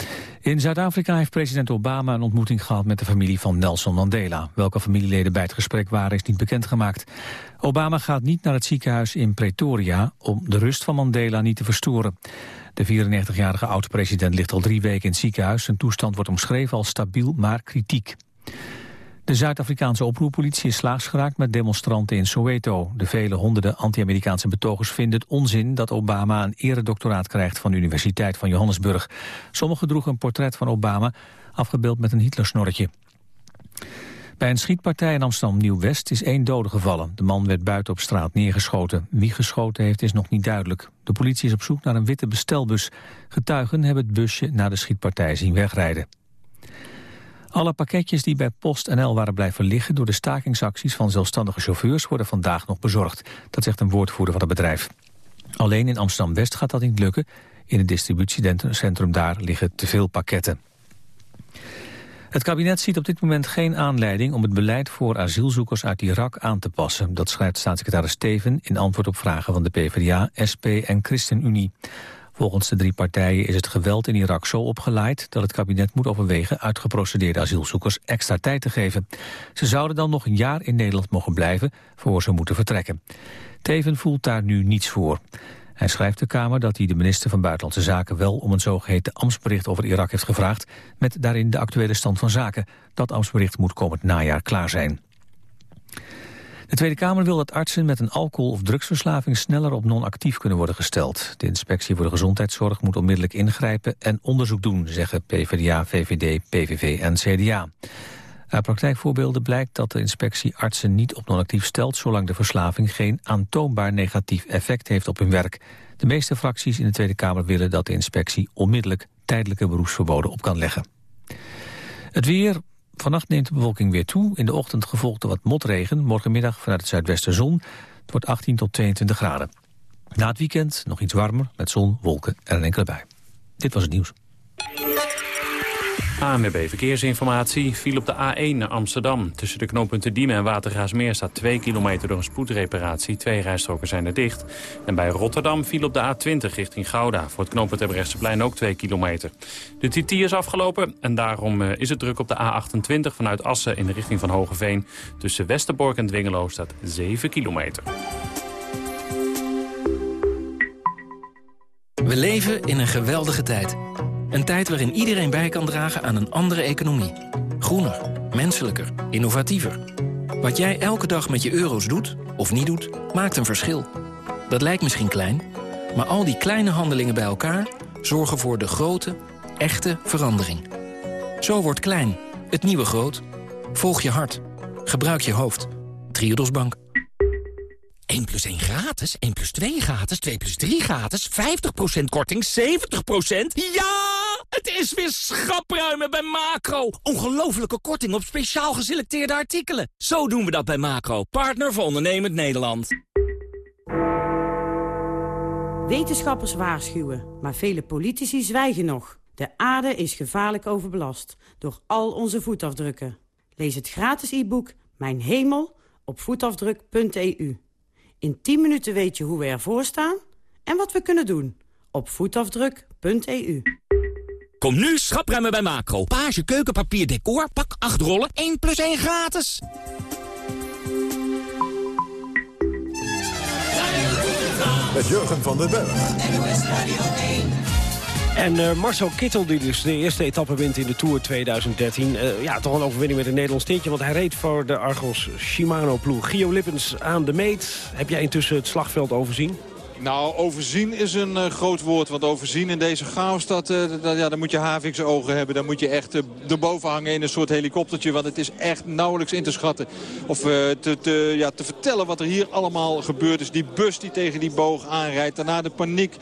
In Zuid-Afrika heeft president Obama een ontmoeting gehad met de familie van Nelson Mandela. Welke familieleden bij het gesprek waren is niet bekendgemaakt. Obama gaat niet naar het ziekenhuis in Pretoria om de rust van Mandela niet te verstoren. De 94-jarige oud-president ligt al drie weken in het ziekenhuis. Zijn toestand wordt omschreven als stabiel, maar kritiek. De Zuid-Afrikaanse oproerpolitie is slaags geraakt met demonstranten in Soweto. De vele honderden anti-Amerikaanse betogers vinden het onzin dat Obama een eredoctoraat krijgt van de Universiteit van Johannesburg. Sommigen droegen een portret van Obama, afgebeeld met een Hitlersnorretje. Bij een schietpartij in Amsterdam-Nieuw-West is één dode gevallen. De man werd buiten op straat neergeschoten. Wie geschoten heeft is nog niet duidelijk. De politie is op zoek naar een witte bestelbus. Getuigen hebben het busje na de schietpartij zien wegrijden. Alle pakketjes die bij PostNL waren blijven liggen... door de stakingsacties van zelfstandige chauffeurs worden vandaag nog bezorgd. Dat zegt een woordvoerder van het bedrijf. Alleen in Amsterdam-West gaat dat niet lukken. In het distributiecentrum daar liggen te veel pakketten. Het kabinet ziet op dit moment geen aanleiding om het beleid voor asielzoekers uit Irak aan te passen. Dat schrijft staatssecretaris Steven in antwoord op vragen van de PvdA, SP en ChristenUnie. Volgens de drie partijen is het geweld in Irak zo opgeleid dat het kabinet moet overwegen uitgeprocedeerde asielzoekers extra tijd te geven. Ze zouden dan nog een jaar in Nederland mogen blijven voor ze moeten vertrekken. Teven voelt daar nu niets voor. Hij schrijft de Kamer dat hij de minister van Buitenlandse Zaken wel om een zogeheten ambtsbericht over Irak heeft gevraagd, met daarin de actuele stand van zaken. Dat ambtsbericht moet komend najaar klaar zijn. De Tweede Kamer wil dat artsen met een alcohol- of drugsverslaving sneller op non-actief kunnen worden gesteld. De inspectie voor de gezondheidszorg moet onmiddellijk ingrijpen en onderzoek doen, zeggen PvdA, VVD, PVV en CDA. Uit praktijkvoorbeelden blijkt dat de inspectie artsen niet op non-actief stelt... zolang de verslaving geen aantoonbaar negatief effect heeft op hun werk. De meeste fracties in de Tweede Kamer willen dat de inspectie... onmiddellijk tijdelijke beroepsverboden op kan leggen. Het weer, Vannacht neemt de bewolking weer toe. In de ochtend gevolgd door wat motregen. Morgenmiddag vanuit het zuidwesten zon. Het wordt 18 tot 22 graden. Na het weekend nog iets warmer met zon, wolken en een enkele bui. Dit was het nieuws. ANWB Verkeersinformatie viel op de A1 naar Amsterdam. Tussen de knooppunten Diemen en Watergraasmeer staat 2 kilometer door een spoedreparatie. Twee rijstroken zijn er dicht. En bij Rotterdam viel op de A20 richting Gouda. Voor het knooppunt plein ook 2 kilometer. De TT is afgelopen en daarom eh, is het druk op de A28 vanuit Assen in de richting van Hogeveen. Tussen Westerbork en Dwingelo staat 7 kilometer. We leven in een geweldige tijd. Een tijd waarin iedereen bij kan dragen aan een andere economie. Groener, menselijker, innovatiever. Wat jij elke dag met je euro's doet, of niet doet, maakt een verschil. Dat lijkt misschien klein, maar al die kleine handelingen bij elkaar... zorgen voor de grote, echte verandering. Zo wordt klein, het nieuwe groot. Volg je hart. Gebruik je hoofd. Triodos Bank. 1 plus 1 gratis, 1 plus 2 gratis, 2 plus 3 gratis, 50% korting, 70%? Ja! Het is weer schapruimen bij Macro. Ongelofelijke korting op speciaal geselecteerde artikelen. Zo doen we dat bij Macro, partner voor ondernemend Nederland. Wetenschappers waarschuwen, maar vele politici zwijgen nog. De aarde is gevaarlijk overbelast door al onze voetafdrukken. Lees het gratis e-book Mijn Hemel op voetafdruk.eu. In 10 minuten weet je hoe we ervoor staan en wat we kunnen doen op voetafdruk.eu. Kom nu schapruimen bij Macro. Page keukenpapier decor, pak 8 rollen, 1 plus 1 gratis. Met Jurgen van den Berg. En uh, Marcel Kittel, die dus de eerste etappe wint in de Tour 2013. Uh, eh, ja, toch een overwinning met een Nederlands tintje. Want hij reed voor de Argos Shimano-ploeg. Gio Lippens aan de meet. Heb jij intussen het slagveld overzien? Nou, overzien is een uh, groot woord. Want overzien in deze chaos, dat, dat, ja, dan moet je Havikse ogen hebben. Dan moet je echt uh, erboven hangen in een soort helikoptertje. Want het is echt nauwelijks in te schatten. Of te, te, ja, te vertellen wat er hier allemaal gebeurd is. Die bus die tegen die boog aanrijdt. Daarna de paniek.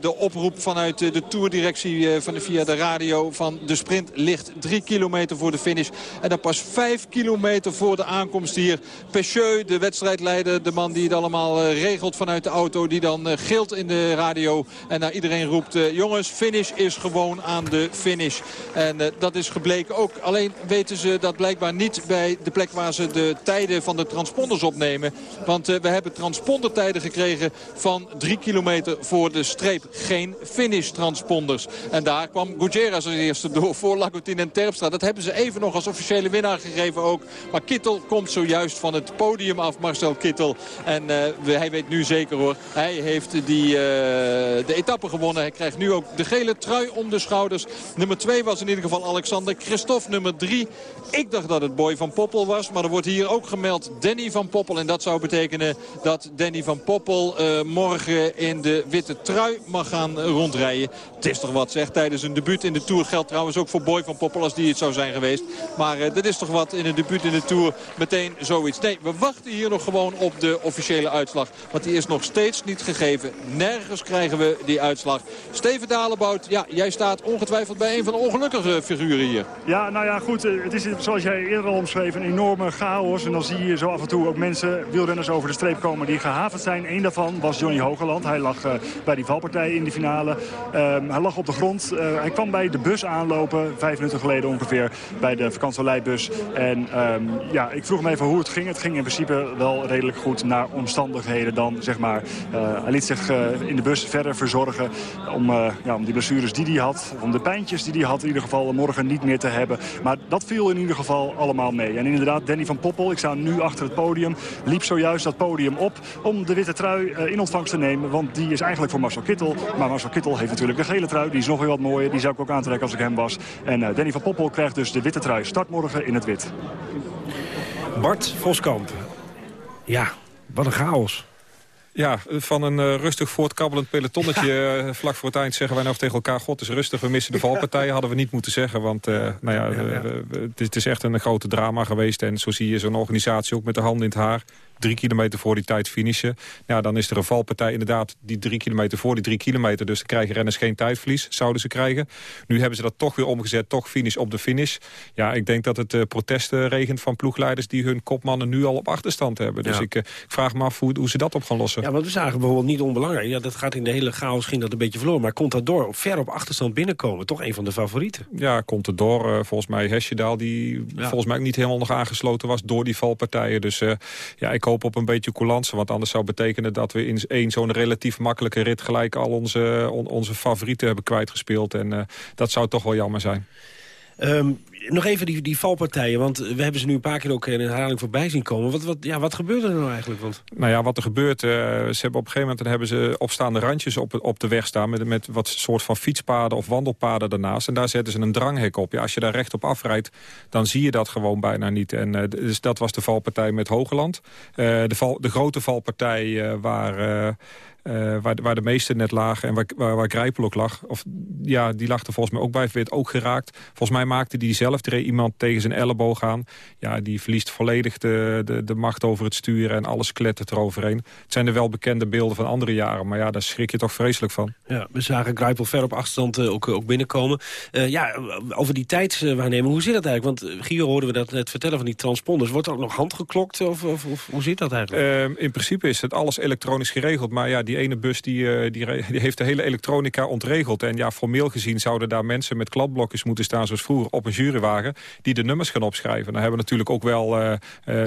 de oproep vanuit de toerdirectie van via de radio van de sprint ligt drie kilometer voor de finish. En dan pas vijf kilometer voor de aankomst hier. Pecheux, de wedstrijdleider, de man die het allemaal regelt vanuit de auto. Die dan dan eh, in de radio. En naar iedereen roept, eh, jongens, finish is gewoon aan de finish. En eh, dat is gebleken ook. Alleen weten ze dat blijkbaar niet bij de plek waar ze de tijden van de transponders opnemen. Want we hebben transpondertijden gekregen van drie kilometer voor de streep. Geen finish transponders. En daar kwam Gutierrez als eerste door voor Lagoutin en Terpstra. Dat hebben ze even nog als officiële winnaar gegeven ook. Maar Kittel komt zojuist van het podium af, Marcel Kittel. En hij weet nu zeker hoor. Hij heeft die, uh, de etappe gewonnen. Hij krijgt nu ook de gele trui om de schouders. Nummer 2 was in ieder geval Alexander Christophe. Nummer 3, ik dacht dat het Boy van Poppel was. Maar er wordt hier ook gemeld Danny van Poppel. En dat zou betekenen dat Danny van Poppel uh, morgen in de witte trui mag gaan rondrijden. Het is toch wat zeg. Tijdens een debuut in de Tour geldt trouwens ook voor Boy van Poppel als die het zou zijn geweest. Maar uh, dat is toch wat in een debuut in de Tour meteen zoiets. Nee, we wachten hier nog gewoon op de officiële uitslag. Want die is nog steeds niet gegeven. Nergens krijgen we die uitslag. Steven Dalebout, ja, jij staat ongetwijfeld bij een van de ongelukkige figuren hier. Ja, nou ja, goed. Eh, het is zoals jij eerder al omschreef een enorme chaos. En dan zie je zo af en toe ook mensen, wielrenners over de streep komen die gehavend zijn. Eén daarvan was Johnny Hogeland. Hij lag uh, bij die valpartij in de finale. Um, hij lag op de grond. Uh, hij kwam bij de bus aanlopen, vijf minuten geleden ongeveer, bij de vakantieleibus. En um, ja, ik vroeg me even hoe het ging. Het ging in principe wel redelijk goed naar omstandigheden dan, zeg maar, uh, hij liet zich uh, in de bus verder verzorgen om, uh, ja, om die blessures die hij had. Om de pijntjes die hij had in ieder geval morgen niet meer te hebben. Maar dat viel in ieder geval allemaal mee. En inderdaad, Danny van Poppel, ik sta nu achter het podium, liep zojuist dat podium op om de witte trui in ontvangst te nemen. Want die is eigenlijk voor Marcel Kittel. Maar Marcel Kittel heeft natuurlijk de gele trui. Die is nog weer wat mooier. Die zou ik ook aantrekken als ik hem was. En Danny van Poppel krijgt dus de witte trui. Start morgen in het wit. Bart Voskamp. Ja, wat een chaos. Ja, van een uh, rustig voortkabbelend pelotonnetje uh, vlak voor het eind zeggen wij nou tegen elkaar... God is rustig, we missen de valpartijen. Hadden we niet moeten zeggen, want uh, nou ja. Het, is, het, is, echt een grote drama geweest. En zo zie je zo'n organisatie ook met de handen in het haar. Drie kilometer voor die tijd finishen. Ja, dan is er een valpartij inderdaad die drie kilometer voor die drie kilometer. Dus dan krijgen renners geen tijdverlies, zouden ze krijgen. Nu hebben ze dat toch weer omgezet, toch finish op de finish. Ja, ik denk dat het uh, protesten regent van ploegleiders... die hun kopmannen nu al op achterstand hebben. Dus ik, ik, vraag me af hoe, hoe, ze dat op gaan lossen. Ja, want we zagen bijvoorbeeld niet onbelangrijk. Ja, dat gaat in de hele chaos, ging dat een beetje verloren. Maar Contador ver op achterstand binnenkomen. Toch een van de favorieten. Ja, Contador, uh, volgens mij Hesjedaal... die volgens mij ook niet helemaal nog aangesloten was door die valpartijen. Dus ja, ik hoop op een beetje coulance. Want anders zou betekenen dat we in één zo'n relatief makkelijke rit... gelijk al onze, on, onze favorieten hebben kwijtgespeeld. En uh, dat zou toch wel jammer zijn. Um, nog even die, die valpartijen, want we hebben ze nu een paar keer ook in herhaling voorbij zien komen. Wat, wat, ja, wat gebeurde er nou eigenlijk? Want... Nou ja, wat er gebeurt, uh, ze hebben op een gegeven moment hebben ze opstaande randjes op, op de weg staan... Met, met wat soort van fietspaden of wandelpaden daarnaast. En daar zetten ze een dranghek op. Ja, als je daar recht op afrijdt, dan zie je dat gewoon bijna niet. En, uh, dus dat was de valpartij met Hogeland. Uh, de, de grote valpartij waar... Uh, waar, waar de meeste net lagen en waar, waar, waar Grijpel ook lag. Of, ja, die lag er volgens mij ook bij, werd ook geraakt. Volgens mij maakte die zelf iemand tegen zijn elleboog aan. Ja, die verliest volledig de, de, de macht over het sturen en alles klettert eroverheen. Het zijn er wel bekende beelden van andere jaren, maar ja, daar schrik je toch vreselijk van. Ja, we zagen Grijpel ver op afstand uh, ook, ook binnenkomen. Uh, ja, over die tijdswaarneming, hoe zit dat eigenlijk? Want Gio hoorden we dat net vertellen van die transponders. Wordt er ook nog handgeklokt of, of, of hoe zit dat eigenlijk? Ehm, in principe is het alles elektronisch geregeld, maar ja, die die ene bus die, uh, die, die, heeft de hele elektronica ontregeld. En ja, formeel gezien zouden daar mensen met kladblokjes moeten staan... zoals vroeger op een jurywagen, die de nummers gaan opschrijven. Dan hebben we natuurlijk ook wel uh, uh,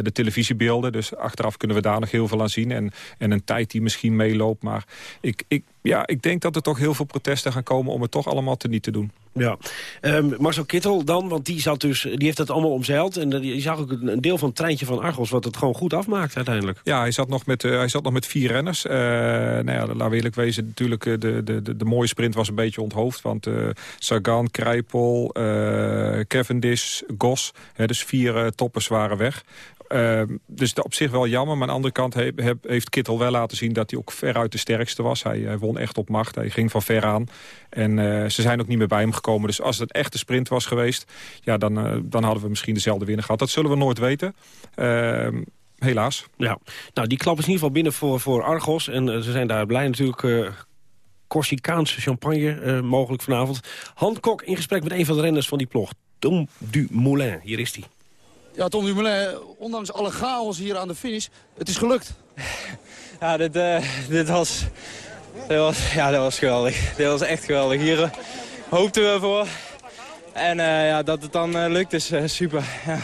de televisiebeelden. Dus achteraf kunnen we daar nog heel veel aan zien. En, en een tijd die misschien meeloopt. Maar ik, ik, ja, ik denk dat er toch heel veel protesten gaan komen... om het toch allemaal te niet te doen. Ja. Um, Marcel Kittel dan, want die, zat dus, die heeft dat allemaal omzeild. En je zag ook een deel van het treintje van Argos... wat het gewoon goed afmaakt uiteindelijk. Ja, hij zat nog met, uh, hij zat nog met vier renners. Uh, nou ja, laten we eerlijk wezen, natuurlijk de, de, de, de mooie sprint was een beetje onthoofd. Want uh, Sagan, Krijpel, Cavendish, Gos... Hè, dus vier toppers waren weg. Uh, dus op zich wel jammer. Maar aan de andere kant he, he, heeft Kittel wel laten zien... dat hij ook veruit de sterkste was. Hij, won echt op macht. Hij ging van ver aan. En uh, ze zijn ook niet meer bij hem gekomen. Dus als het echt een sprint was geweest... Ja, dan, uh, dan hadden we misschien dezelfde winnaar gehad. Dat zullen we nooit weten. Ehm, helaas. Ja, nou die klap is in ieder geval binnen voor, voor Argos. En ze zijn daar blij natuurlijk... Corsicaanse champagne mogelijk vanavond. Handkok in gesprek met een van de renners van die ploeg. Tom Dumoulin, hier is hij. Ja, Tom Dumoulin, ondanks alle chaos hier aan de finish, het is gelukt. Ja, dit, uh, dit, was, dit, was, ja, dit was geweldig. Dit was echt geweldig. Hier uh, hoopten we voor. En uh, ja, dat het dan lukt is super. Ja.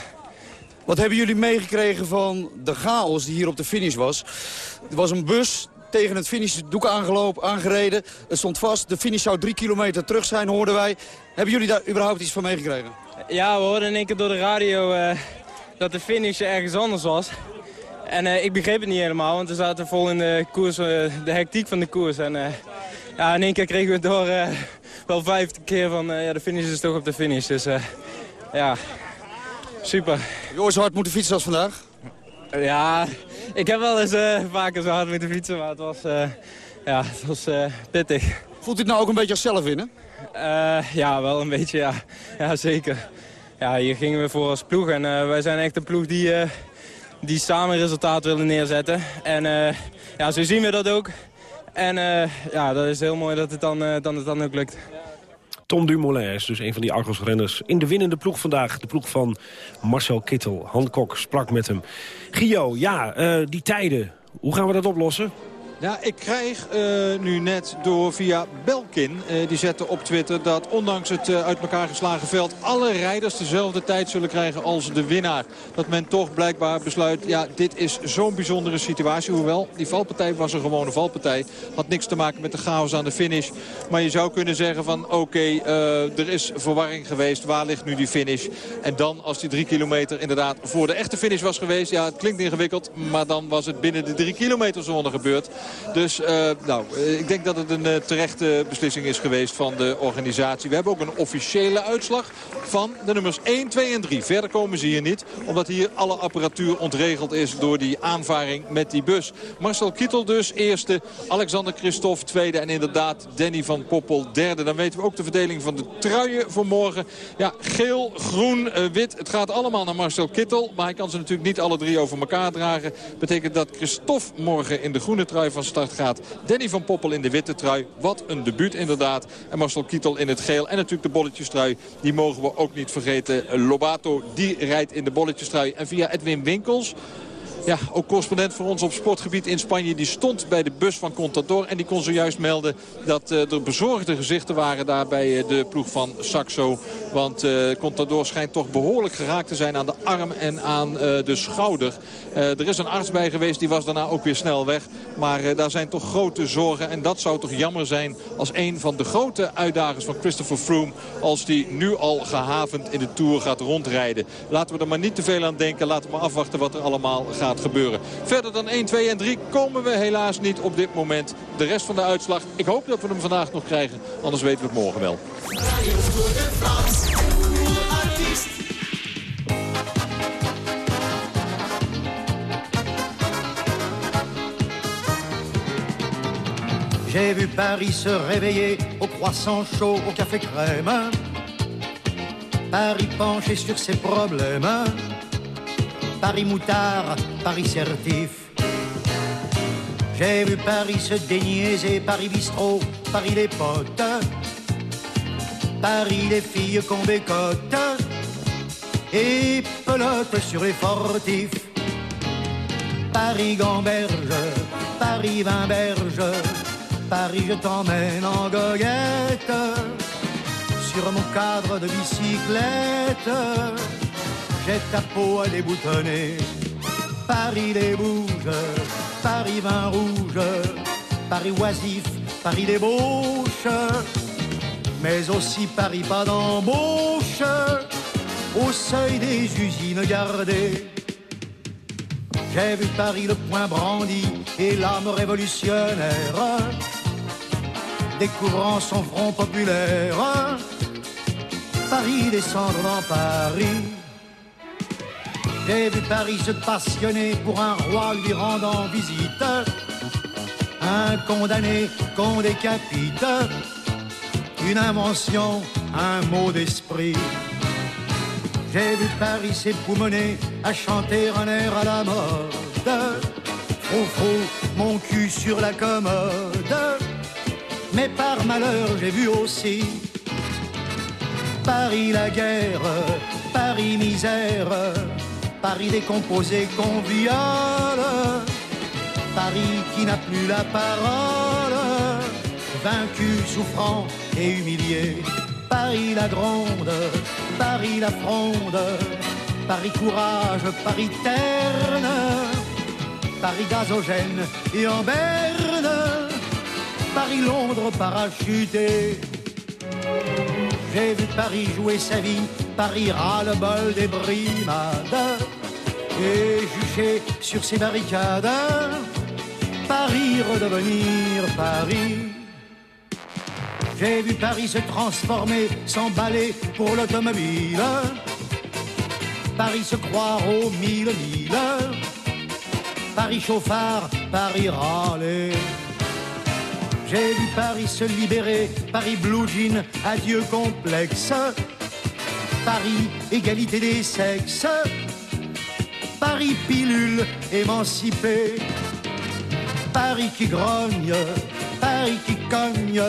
Wat hebben jullie meegekregen van de chaos die hier op de finish was? Er was een bus tegen het finishdoek aangelopen, aangereden. Het stond vast. De finish zou drie kilometer terug zijn, hoorden wij. Hebben jullie daar überhaupt iets van meegekregen? Ja, we hoorden in één keer door de radio dat de finish ergens anders was. En uh, ik begreep het niet helemaal, want we zaten vol in de koers, uh, de hectiek van de koers. En uh, ja, in één keer kregen we door wel vijf keer van ja, de finish is toch op de finish. Dus ja, super. Zo hard moeten fietsen als vandaag? Ja, ik heb wel eens vaker zo hard moeten fietsen, maar het was, ja, het was pittig. Voelt u het nou ook een beetje als zelf winnen? ja, wel een beetje, ja. ja zeker ja, hier gingen we voor als ploeg. En uh, wij zijn echt een ploeg die, uh, die samen resultaat willen neerzetten. En uh, ja, zo zien we dat ook. En ja, dat is heel mooi dat het dan, dan, het dan ook lukt. Tom Dumoulin is dus een van die Argos-renners in de winnende ploeg vandaag. De ploeg van Marcel Kittel. Hancock sprak met hem. Gio, ja, die tijden, hoe gaan we dat oplossen? Ja, ik krijg uh, nu net door via Belkin, uh, die zette op Twitter... dat ondanks het uh, uit elkaar geslagen veld... alle rijders dezelfde tijd zullen krijgen als de winnaar. Dat men toch blijkbaar besluit, ja, dit is zo'n bijzondere situatie. Hoewel, die valpartij was een gewone valpartij. Had niks te maken met de chaos aan de finish. Maar je zou kunnen zeggen van, oké, er is verwarring geweest. Waar ligt nu die finish? En dan, als die drie kilometer inderdaad voor de echte finish was geweest... ja, het klinkt ingewikkeld, maar dan was het binnen de drie kilometer zone gebeurd. Dus uh, nou, ik denk dat het een terechte beslissing is geweest van de organisatie. We hebben ook een officiële uitslag van de nummers 1, 2 en 3. Verder komen ze hier niet, omdat hier alle apparatuur ontregeld is door die aanvaring met die bus. Marcel Kittel dus eerste, Alexander Christophe tweede en inderdaad Danny van Poppel derde. Dan weten we ook de verdeling van de truien voor morgen. Ja, geel, groen, wit. Het gaat allemaal naar Marcel Kittel. Maar hij kan ze natuurlijk niet alle drie over elkaar dragen. Betekent dat Christophe morgen in de groene trui van start gaat. Danny van Poppel in de witte trui. Wat een debuut inderdaad. En Marcel Kittel in het geel. En natuurlijk de bolletjestrui. Die mogen we ook niet vergeten. Lobato, die rijdt in de bolletjestrui. En via Edwin Winkels ja, ook correspondent voor ons op sportgebied in Spanje. Die stond bij de bus van Contador. En die kon zojuist melden dat uh, er bezorgde gezichten waren daar bij uh, de ploeg van Saxo. Want uh, Contador schijnt toch behoorlijk geraakt te zijn aan de arm en aan de schouder. er is een arts bij geweest, die was daarna ook weer snel weg. Maar daar zijn toch grote zorgen. En dat zou toch jammer zijn als een van de grote uitdagers van Christopher Froome... als die nu al gehavend in de Tour gaat rondrijden. Laten we er maar niet te veel aan denken. Laten we maar afwachten wat er allemaal gaat gebeuren. Verder dan 1, 2 en 3 komen we helaas niet op dit moment. De rest van de uitslag, ik hoop dat we hem vandaag nog krijgen. Anders weten we het morgen wel. J'ai vu Paris se réveiller au croissant chaud, au café crème. Paris penché sur ses problèmes. Paris moutard, Paris certif. J'ai vu Paris se déniaiser, Paris bistrot, Paris les potes, Paris les filles qu'on bécote. Et pelote sur les fortifs. Paris gamberge, Paris vinberge, Paris je t'emmène en goguette. Sur mon cadre de bicyclette. J'ai ta peau à déboutonner. Paris débouche, Paris vin rouge, Paris oisif, Paris débauche, mais aussi Paris pas d'embauche, au seuil des usines gardées. J'ai vu Paris le poing brandi et l'âme révolutionnaire, découvrant son front populaire. Paris descendre dans Paris j'ai vu Paris se passionner pour un roi lui rendant visite. Un condamné qu'on décapite. Une invention, un mot d'esprit. J'ai vu Paris s'époumoner à chanter un air à la mode. Faux, mon cul sur la commode. Mais par malheur, j'ai vu aussi Paris la guerre, Paris misère Paris décomposé, convial, Paris qui n'a plus la parole, vaincu, souffrant et humilié. Paris la gronde, Paris la fronde, Paris courage, Paris terne, Paris gazogène et en berne, Paris Londres parachuté. J'ai vu Paris jouer sa vie, Paris ras le bol des brimades et juché sur ses barricades. Paris redevenir Paris. J'ai vu Paris se transformer, s'emballer pour l'automobile. Paris se croire aux mille mille. Paris chauffard, Paris râler. J'ai vu Paris se libérer, Paris blue jean, adieu complexe. Paris, égalité des sexes. Paris pilule émancipée. Paris qui grogne, Paris qui cogne.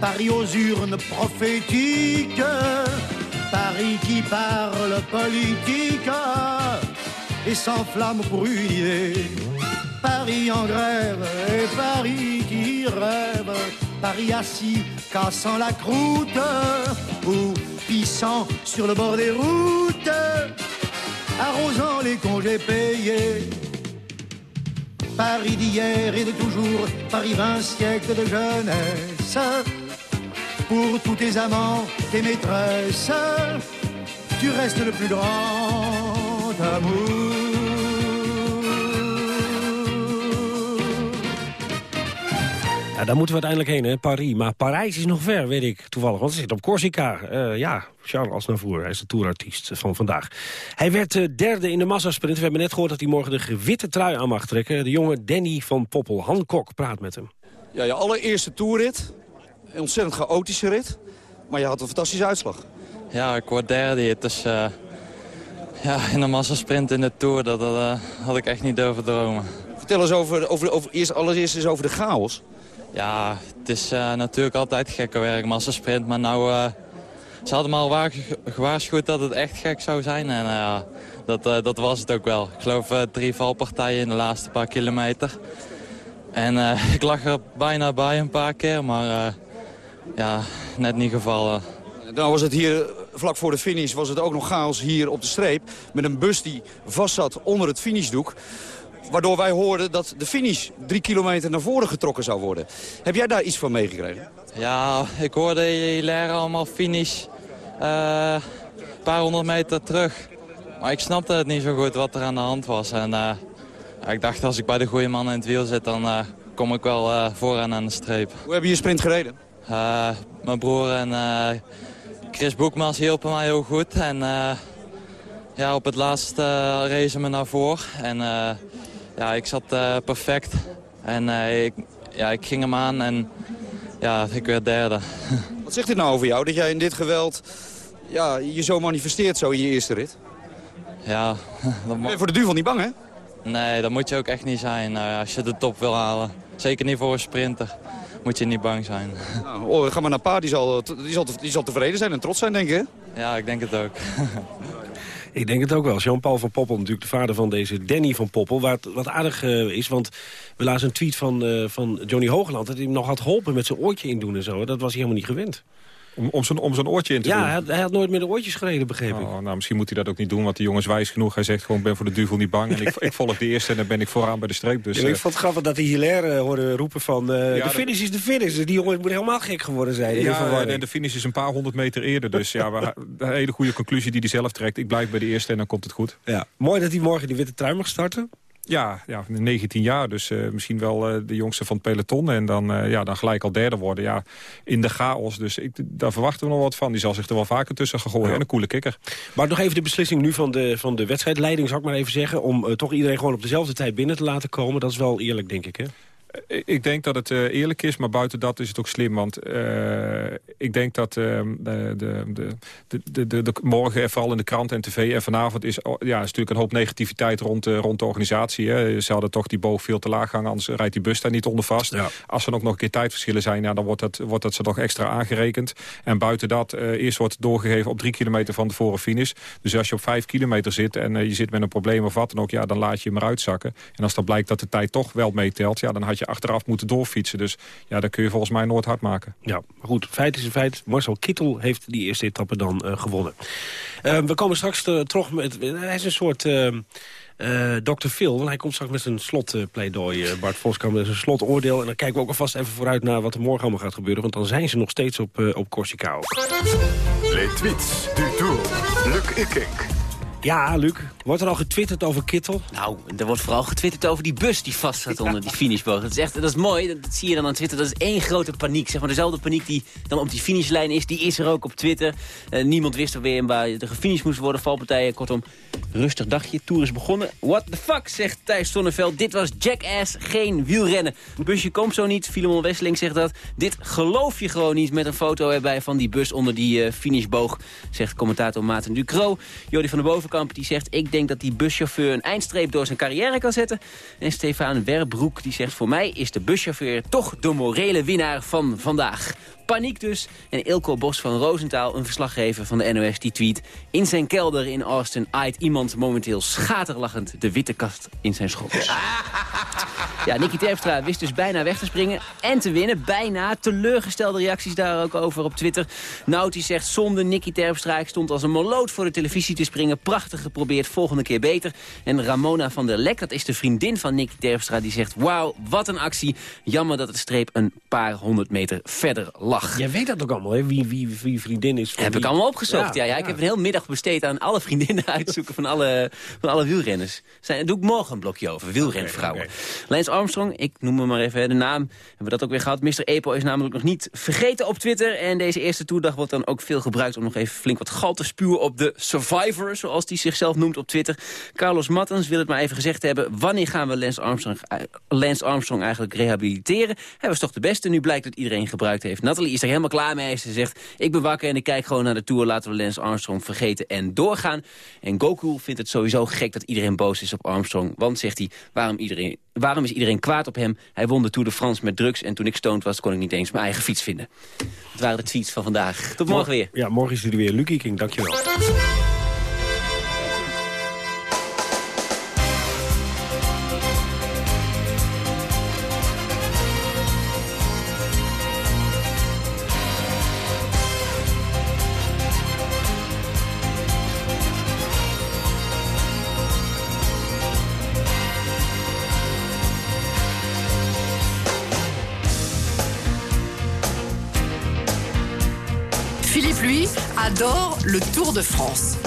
Paris aux urnes prophétiques. Paris qui parle politique et s'enflamme pour une. Paris en grève et Paris qui rêve. Paris assis, cassant la croûte ou pissant sur le bord des routes, arrosant les congés payés. Paris d'hier et de toujours, Paris vingt siècles de jeunesse. Pour tous tes amants, tes maîtresses, tu restes le plus grand amour. Ja, daar moeten we uiteindelijk heen, hè, Paris. Maar Parijs is nog ver, weet ik toevallig. Want ze zit op Corsica. Uh, ja, Charles Asnavour, hij is de tourartiest van vandaag. Hij werd uh, derde in de massasprint. We hebben net gehoord dat hij morgen de witte trui aan mag trekken. De jonge Danny van Poppel. Han Kok praat met hem. Ja, je allereerste toerrit. Een ontzettend chaotische rit. Maar je had een fantastische uitslag. Ja, ik word derde. Het is... Uh... Ja, in de massasprint in de Tour, dat, dat had ik echt niet durven dromen. Vertel eens over, over, over eerst, allereerst eens over de chaos. Ja, het is uh, natuurlijk altijd gekke werk, massasprint. Maar nou, ze hadden me al gewaarschuwd dat het echt gek zou zijn. En uh, dat, dat was het ook wel. Ik geloof drie valpartijen in de laatste paar kilometer. En ik lag er bijna bij een paar keer, maar ja, net niet gevallen. Dan was het hier, vlak voor de finish, was het ook nog chaos hier op de streep. Met een bus die vast zat onder het finishdoek. Waardoor wij hoorden dat de finish drie kilometer naar voren getrokken zou worden. Heb jij daar iets van meegekregen? Ja, ik hoorde Hilaire allemaal finish uh, een paar honderd meter terug. Maar ik snapte het niet zo goed wat er aan de hand was. En uh, ik dacht, als ik bij de goede man in het wiel zit, dan uh, kom ik wel vooraan aan de streep. Hoe heb je je sprint gereden? Mijn broer en Chris Boekmans hielpen mij heel goed. En ja, op het laatste uh, me naar voren. En ja, ik zat perfect. En ik, ja, ik ging hem aan en ja, ik werd derde. Wat zegt dit nou over jou, dat jij in dit geweld ja, je zo manifesteert zo in je eerste rit? Ja. Ben je voor de duivel niet bang, hè? Nee, dat moet je ook echt niet zijn als je de top wil halen. Zeker niet voor een sprinter. Moet je niet bang zijn. Nou, oh, ga maar naar Pa, die zal, die, zal, die zal tevreden zijn en trots zijn, denk je? Ja, ik denk het ook. Ik denk het ook wel. Jean-Paul van Poppel, natuurlijk de vader van deze Danny van Poppel. Wat, wat aardig uh, is, want we lazen een tweet van, uh, van Johnny Hogeland... dat hij hem nog had geholpen met zijn oortje in doen en zo. Dat was hij helemaal niet gewend. Om, om zo'n om oortje in te ja, doen? Ja, hij, had nooit meer de oortjes gereden, begreep oh, ik. Nou, misschien moet hij dat ook niet doen, want die jongen is wijs genoeg. Hij zegt gewoon, ben voor de duivel niet bang. En ik, ik volg de eerste en dan ben ik vooraan bij de streep. Dus, ja, ik eh, vond het grappig dat hij Hilaire uh, hoorde roepen van... Uh, ja, de finish is de finish. Dus die jongen moet helemaal gek geworden zijn. Ja, en de finish is een paar honderd meter eerder. Dus ja, een hele goede conclusie die hij zelf trekt. Ik blijf bij de eerste en dan komt het goed. Ja. Mooi dat hij morgen die witte trui mag starten. Ja, ja 19 jaar, dus uh, misschien wel uh, de jongste van het peloton. En dan, uh, ja, dan gelijk al derde worden. Ja, in de chaos. Dus ik, daar verwachten we nog wat van. Die zal zich er wel vaker tussen gaan gooien. Ja. En een coole kikker. Maar nog even de beslissing nu van de, van de wedstrijdleiding, zou ik maar even zeggen. Om toch iedereen gewoon op dezelfde tijd binnen te laten komen. Dat is wel eerlijk, denk ik, hè? Ik denk dat het uh, eerlijk is, maar buiten dat is het ook slim. Want uh, ik denk dat uh, de, de, de, de, de, morgen, vooral in de krant en tv en vanavond... is, ja, is natuurlijk een hoop negativiteit rond, rond de organisatie. Hè. Ze hadden toch die boog veel te laag hangen, anders rijdt die bus daar niet onder vast. Ja. Als er ook nog een keer tijdverschillen zijn, ja, dan wordt dat, wordt dat ze nog extra aangerekend. En buiten dat, eerst wordt doorgegeven op drie kilometer van de voren finish. Dus als je op vijf kilometer zit en je zit met een probleem of wat dan ook... ja, dan laat je hem eruit zakken. En als dan blijkt dat de tijd toch wel meetelt, ja, dan had je achteraf moeten doorfietsen. Dus ja, dat kun je volgens mij nooit hard maken. Ja, maar goed, feit is een feit. Marcel Kittel heeft die eerste etappe dan uh, gewonnen. Uh, we komen straks terug met... Hij is een soort... Uh, Dr. Phil, want hij komt straks met zijn slotpleidooi. Bart Voskamp met zijn slotoordeel. En dan kijken we ook alvast even vooruit naar wat er morgen allemaal gaat gebeuren. Want dan zijn ze nog steeds op, op Corsica. Les tweets du tour. Luc Ikink. Ja, Luc. Wordt er al getwitterd over Kittel? Nou, er wordt vooral getwitterd over die bus die vast zat onder die finishboog. Dat is echt, dat is mooi, dat, zie je dan aan Twitter. Dat is één grote paniek. Zeg maar, dezelfde paniek die dan op die finishlijn is, die is er ook op Twitter. Uh, niemand wist er weer waar er gefinished moest worden, valpartijen. Kortom, rustig dagje, tour is begonnen. What the fuck, zegt Thijs Sonneveld. Dit was jackass, geen wielrennen. Busje komt zo niet, Filemon Wesseling zegt dat. Dit geloof je gewoon niet met een foto erbij van die bus onder die uh, finishboog, zegt commentator Maarten Ducro. Jody van der Die zegt, ik denk dat die buschauffeur een eindstreep door zijn carrière kan zetten. En Stefan Werbroek die zegt, voor mij is de buschauffeur toch de morele winnaar van vandaag. Paniek dus. En Ilko Bos van Roosentaal, een verslaggever van de NOS, die tweet... In zijn kelder in Austin aait iemand momenteel schaterlachend de witte kast in zijn schoot. Ja, Nicky Terpstra wist dus bijna weg te springen en te winnen. Bijna. Teleurgestelde reacties daar ook over op Twitter. Nauti zegt zonde Nicky Terpstra. Ik stond als een moloot voor de televisie te springen. Prachtig geprobeerd, volgende keer beter. En Ramona van der Lek, dat is de vriendin van Nicky Terpstra... die zegt, wauw, wat een actie. Jammer dat het streep een paar honderd meter verder lag. Jij weet dat ook allemaal, hè? Wie, wie, wie vriendin is. van Heb ik allemaal opgezocht. Ja, ja, ja. ik heb een heel middag besteed aan alle vriendinnen uitzoeken van alle, van alle wielrenners. Zijn, doe ik morgen een blokje over, wielrenvrouwen. Lance Armstrong, ik noem hem maar even de naam. Hebben we dat ook weer gehad. Mr. Epo is namelijk nog niet vergeten op Twitter. En deze eerste toerdag wordt dan ook veel gebruikt om nog even flink wat gal te spuwen op de Survivor, zoals die zichzelf noemt op Twitter. Carlos Mattens wil het maar even gezegd hebben. Wanneer gaan we Lance Armstrong, eh, Lance Armstrong eigenlijk rehabiliteren? Hij was toch de beste. Nu blijkt dat iedereen gebruikt heeft. Natalie is er helemaal klaar mee. Ze zegt, ik ben wakker en ik kijk gewoon naar de Tour. Laten we Lance Armstrong vergeten en doorgaan. En Goku vindt het sowieso gek dat iedereen boos is op Armstrong. Want, zegt hij, waarom, iedereen, waarom is iedereen kwaad op hem? Hij won de Tour de France met drugs. En toen ik stoned was, kon ik niet eens mijn eigen fiets vinden. Dat waren de tweets van vandaag. Tot morgen weer. Ja, morgen is er weer. Lucky King, dankjewel. Le Tour de France.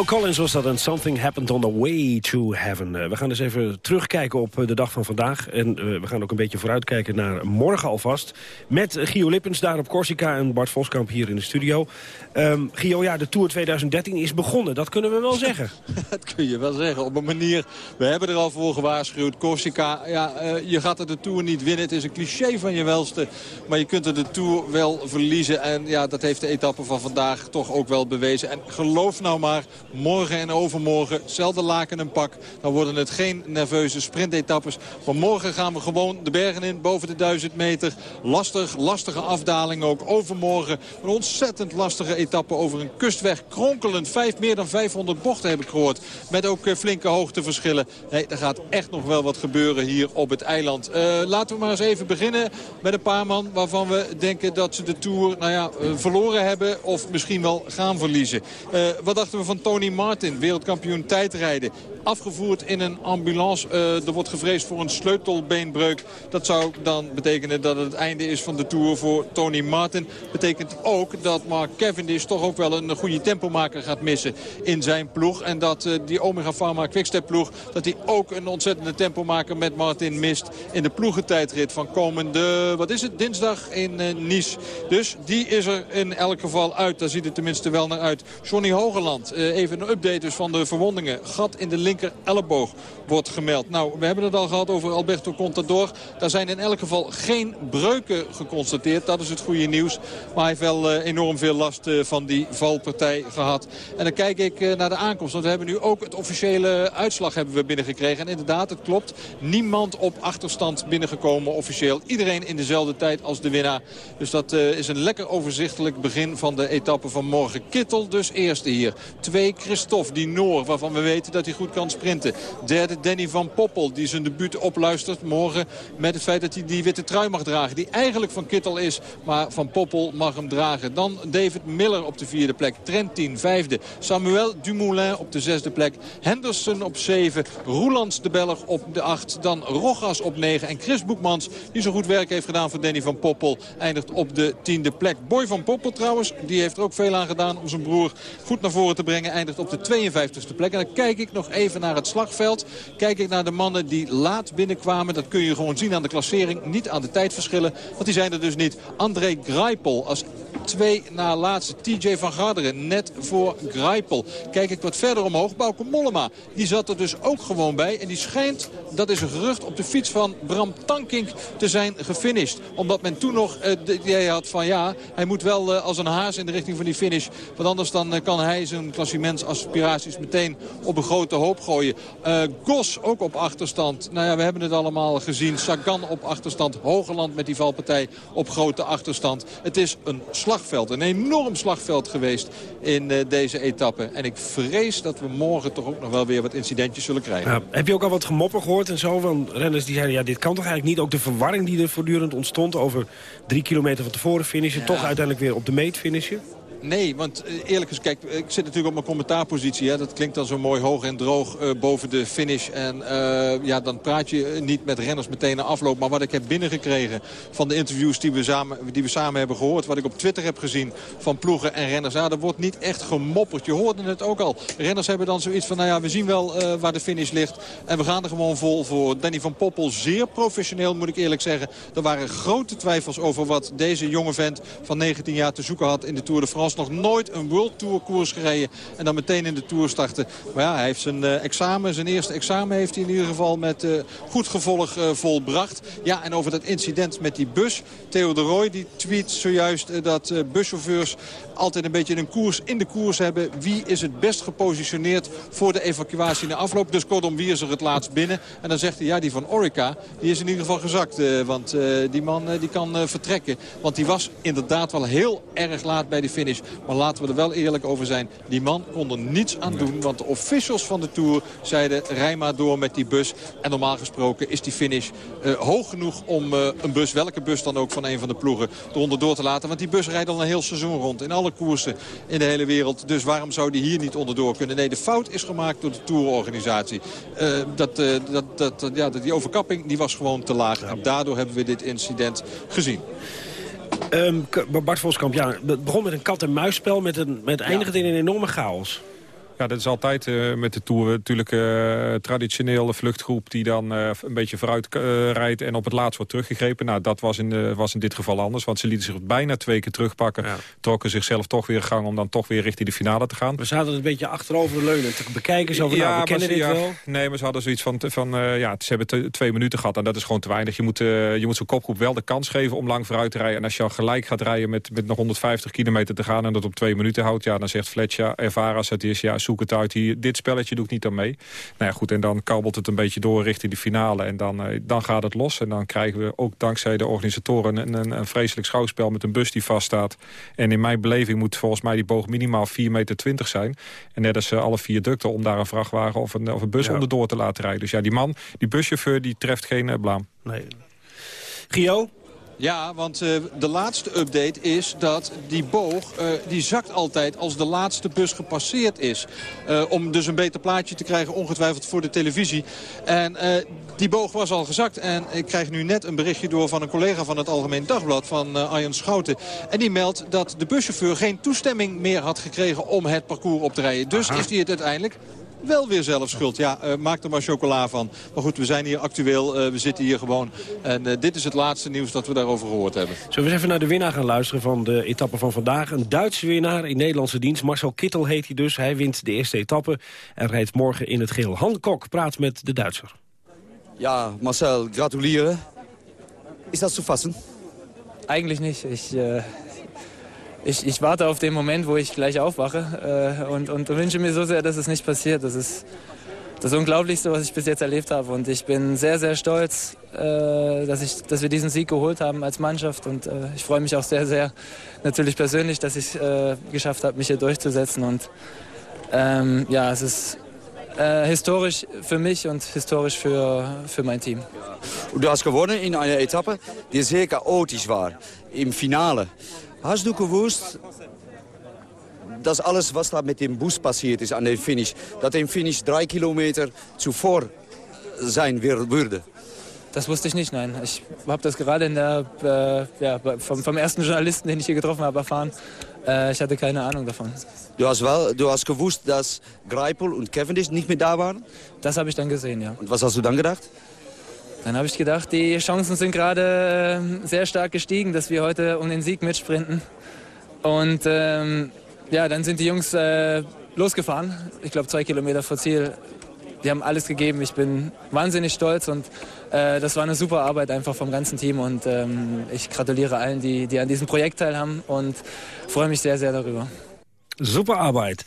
Phil Collins was dat en Something Happened on the Way to Heaven. Eh, we gaan eens even terugkijken op eh, de dag van vandaag. En eh, we gaan ook een beetje vooruitkijken naar morgen alvast. Met Gio Lippens daar op Corsica en Bart Voskamp hier in de studio. Ehm, Gio, ja, de Tour 2013 is begonnen. Dat kunnen we wel zeggen. Dat kun je wel zeggen. Op een manier, we hebben er al voor gewaarschuwd. Corsica, ja, je gaat er de Tour niet winnen. Het is een cliché van je welste. Maar je kunt er de Tour wel verliezen. En ja, dat heeft de etappe van vandaag toch ook wel bewezen. En geloof nou maar, Morgen en overmorgen, hetzelfde laken en pak. Dan worden het geen nerveuze sprintetappes. Maar morgen gaan we gewoon de bergen in, boven de 1000 meter. Lastig, lastige afdaling ook. Overmorgen een ontzettend lastige etappe over een kustweg. Kronkelend, vijf, meer dan 500 bochten heb ik gehoord. Met ook eh, flinke hoogteverschillen. Nee, er gaat echt nog wel wat gebeuren hier op het eiland. Eh, laten we maar eens even beginnen met een paar man waarvan we denken dat ze de Tour nou ja, eh, verloren hebben of misschien wel gaan verliezen. Wat dachten we van Tony Martin, wereldkampioen tijdrijden? Afgevoerd in een ambulance. Eh, er wordt gevreesd voor een sleutelbeenbreuk. Dat zou dan betekenen dat het het einde is van de Tour voor Tony Martin. Betekent ook dat Mark Cavendish toch ook wel een goede tempomaker gaat missen in zijn ploeg. En dat eh, die Omega Pharma Quickstep ploeg, dat hij ook een ontzettende tempomaker met Martin mist in de ploegentijdrit van komende, wat is het, dinsdag in eh, Nice. Dus die is er in elk geval uit. Daar ziet het tenminste wel naar uit. Johnny Hogeland, eh, een update dus van de verwondingen. Gat in de linker elleboog wordt gemeld. Nou, we hebben het al gehad over Alberto Contador. Daar zijn in elk geval geen breuken geconstateerd. Dat is het goede nieuws. Maar hij heeft wel eh, enorm veel last eh, van die valpartij gehad. En dan kijk ik eh, naar de aankomst. Want we hebben nu ook het officiële uitslag hebben we binnengekregen. En inderdaad, het klopt. Niemand op achterstand binnengekomen officieel. Iedereen in dezelfde tijd als de winnaar. Dus dat is een lekker overzichtelijk begin van de etappe van morgen. Kittel dus eerste hier. Twee Christophe, die Noor, waarvan we weten dat hij goed kan sprinten. Derde Danny van Poppel, die zijn debuut opluistert morgen... met het feit dat hij die witte trui mag dragen. Die eigenlijk van Kittel is, maar van Poppel mag hem dragen. Dan David Miller op de vierde plek. Trentin vijfde. Samuel Dumoulin op de zesde plek. Henderson op zeven. Roelands de Belg op de acht. Dan Rogas op negen. En Chris Boekmans, die zo goed werk heeft gedaan voor Danny van Poppel... eindigt op de tiende plek. Boy van Poppel trouwens, die heeft er ook veel aan gedaan... om zijn broer goed naar voren te brengen. Eindigt op de 52e plek. En dan kijk ik nog even naar het slagveld. Kijk ik naar de mannen die laat binnenkwamen. Dat kun je gewoon zien aan de klassering. Niet aan de tijdverschillen, want die zijn er dus niet. André Greipel als twee na laatste. TJ van Garderen net voor Greipel. Kijk ik wat verder omhoog. Bauke Mollema, die zat er dus ook gewoon bij. En die schijnt, dat is een gerucht, op de fiets van Bram Tankink te zijn gefinished. Omdat men toen nog eh, het idee had van ja, hij moet wel eh, als een haas in de richting van die finish. Want anders dan eh, kan hij zijn klassementsaspiraties meteen op een grote hoop gooien. Eh, Gos ook op achterstand. Nou ja, we hebben het allemaal gezien. Sagan op achterstand. Hogeland met die valpartij op grote achterstand. Het is een slagveld, een enorm slagveld geweest in eh, deze etappe. En ik vrees dat we morgen toch ook nog wel weer wat incidentjes zullen krijgen. Ja, heb je ook al wat gemopper gehoord en zo van renners die zeiden... ja, dit kan toch eigenlijk niet? Ook de verwarring die er voortdurend ontstond over drie kilometer van tevoren finishen... toch uiteindelijk weer op de meet finishen? Nee, want eh, eerlijk gezegd, kijk, ik zit natuurlijk op mijn commentaarpositie. Hè. Dat klinkt dan zo mooi hoog en droog eh, boven de finish. En eh, ja, dan praat je niet met renners meteen na afloop. Maar wat ik heb binnengekregen van de interviews die we, samen, die we samen hebben gehoord... wat ik op Twitter heb gezien van ploegen en renners... ja, er wordt niet echt gemopperd. Je hoorde het ook al. Renners hebben dan zoiets van, nou ja, we zien wel waar de finish ligt. En we gaan er gewoon vol voor. Danny van Poppel, zeer professioneel moet ik eerlijk zeggen. Er waren grote twijfels over wat deze jonge vent van 19 jaar te zoeken had in de Tour de France nog nooit een World Tour koers gereden. En dan meteen in de Tour starten. Maar ja, hij heeft zijn eh, examen, zijn eerste examen heeft hij in ieder geval met eh, goed gevolg eh, volbracht. Ja, en over dat incident met die bus. Theo de Roy die tweet zojuist dat buschauffeurs altijd een beetje een koers in de koers hebben. Wie is het best gepositioneerd voor de evacuatie na afloop? Dus kortom, wie is er het laatst binnen? En dan zegt hij, ja, die van Orica, die is in ieder geval gezakt. eh, want eh, die man eh, die kan vertrekken. Want die was inderdaad wel heel erg laat bij de finish. Maar laten we er wel eerlijk over zijn. Die man kon er niets aan doen. Want de officials van de Tour zeiden, rij maar door met die bus. En normaal gesproken is die finish hoog genoeg om een bus, welke bus dan ook van een van de ploegen, eronder door te laten. Want die bus rijdt al een heel seizoen rond. In alle koersen in de hele wereld. Dus waarom zou die hier niet onderdoor kunnen? Nee, de fout is gemaakt door de tourorganisatie. Eh, dat, eh, dat, dat, ja, dat, die overkapping die was gewoon te laag. En daardoor hebben we dit incident gezien. Ehm, Bart Voskamp, ja, het begon met een kat-en-muisspel... met, een, met eindigde in een enorme chaos. Ja, dat is altijd eh, met de Tour natuurlijk eh traditionele vluchtgroep... die dan eh, een beetje vooruit rijdt en op het laatst wordt teruggegrepen. Nou, dat was in, was in dit geval anders, want ze lieten zich bijna twee keer terugpakken. Trokken zichzelf toch weer gang om dan toch weer richting de finale te gaan. We zaten een beetje achterover leunen te bekijken. Zo van, nou, we kennen ze- dit ja, wel. Nee, maar ze hadden zoiets van, van ja, ze hebben twee minuten gehad en dat is gewoon te weinig. Je moet, je moet zo'n kopgroep wel de kans geven om lang vooruit te rijden. En als je al gelijk gaat rijden met, met nog 150 kilometer te gaan en dat op twee minuten houdt, ja, dan zegt Fletcher, ervaren als het is, ja, zoek het uit. Hier, dit spelletje doe ik niet aan mee. Nou ja, goed, en dan kabbelt het een beetje door richting de finale. En dan, eh, dan gaat het los. En dan krijgen we ook dankzij de organisatoren een, een, een vreselijk schouwspel met een bus die vaststaat. En in mijn beleving moet volgens mij die boog minimaal 4,20 meter zijn. En net als eh, alle vier ducten om daar een vrachtwagen of een, of een bus Ja. onderdoor te laten rijden. Dus ja, die man, die buschauffeur, die treft geen eh, blaam. Nee. Gio? Ja, want eh, de laatste update is dat die boog eh, die zakt altijd als de laatste bus gepasseerd is. Eh, om dus een beter plaatje te krijgen, ongetwijfeld voor de televisie. En die boog was al gezakt. En ik krijg nu net een berichtje door van een collega van het Algemeen Dagblad, van Arjen Schouten. En die meldt dat de buschauffeur geen toestemming meer had gekregen om het parcours op te rijden. Dus is hij het uiteindelijk wel weer zelf schuld. Ja, eh, maak er maar chocola van. Maar goed, we zijn hier actueel. eh, we zitten hier gewoon. En eh, dit is het laatste nieuws dat we daarover gehoord hebben. Zullen we eens even naar de winnaar gaan luisteren van de etappe van vandaag. Een Duitse winnaar in Nederlandse dienst. Marcel Kittel heet hij dus. Hij wint de eerste etappe en rijdt morgen in het geel. Han Kok praat met de Duitser. Ja, Marcel, gratulieren. Is dat zu fassen? Eigentlich nicht. Ich, äh, ich, ich warte auf den Moment, wo ich gleich aufwache äh, und, und wünsche mir so sehr, dass es nicht passiert. Das ist das Unglaublichste, was ich bis jetzt erlebt habe. Und ich bin sehr, sehr stolz, äh, dass, ich, dass wir diesen Sieg geholt haben als Mannschaft. Und äh, ich freue mich auch sehr, sehr natürlich persönlich, dass ich es äh, geschafft habe, mich hier durchzusetzen. Und ähm, ja, es ist äh, historisch für mich und historisch für, für mein Team. Du hast gewonnen in einer Etappe, die sehr chaotisch war. Im Finale. Hast du gewusst, dass alles, was da mit dem Bus passiert ist an dem Finish, dass der Finish drei Kilometer zuvor sein würde? Das wusste ich nicht, nein. Ich habe das gerade in der, äh, ja, vom, vom ersten Journalisten, den ich hier getroffen habe, erfahren. Äh, ich hatte keine Ahnung davon. Du hast, wel, du hast gewusst, dass Greipel und Cavendish nicht mehr da waren? Das habe ich dann gesehen, ja. Und was hast du dann gedacht? Dann habe ich gedacht, die Chancen sind gerade äh, sehr stark gestiegen, dass wir heute um den Sieg mitsprinten. Und ähm, ja, dann sind die Jungs äh, losgefahren. Ich glaube, zwei Kilometer vor Ziel. Die haben alles gegeben. Ich bin wahnsinnig stolz und äh, das war eine super Arbeit einfach vom ganzen Team. Und ähm, ich gratuliere allen, die, die an diesem Projekt teilhaben und freue mich sehr, sehr darüber. Super arbeid.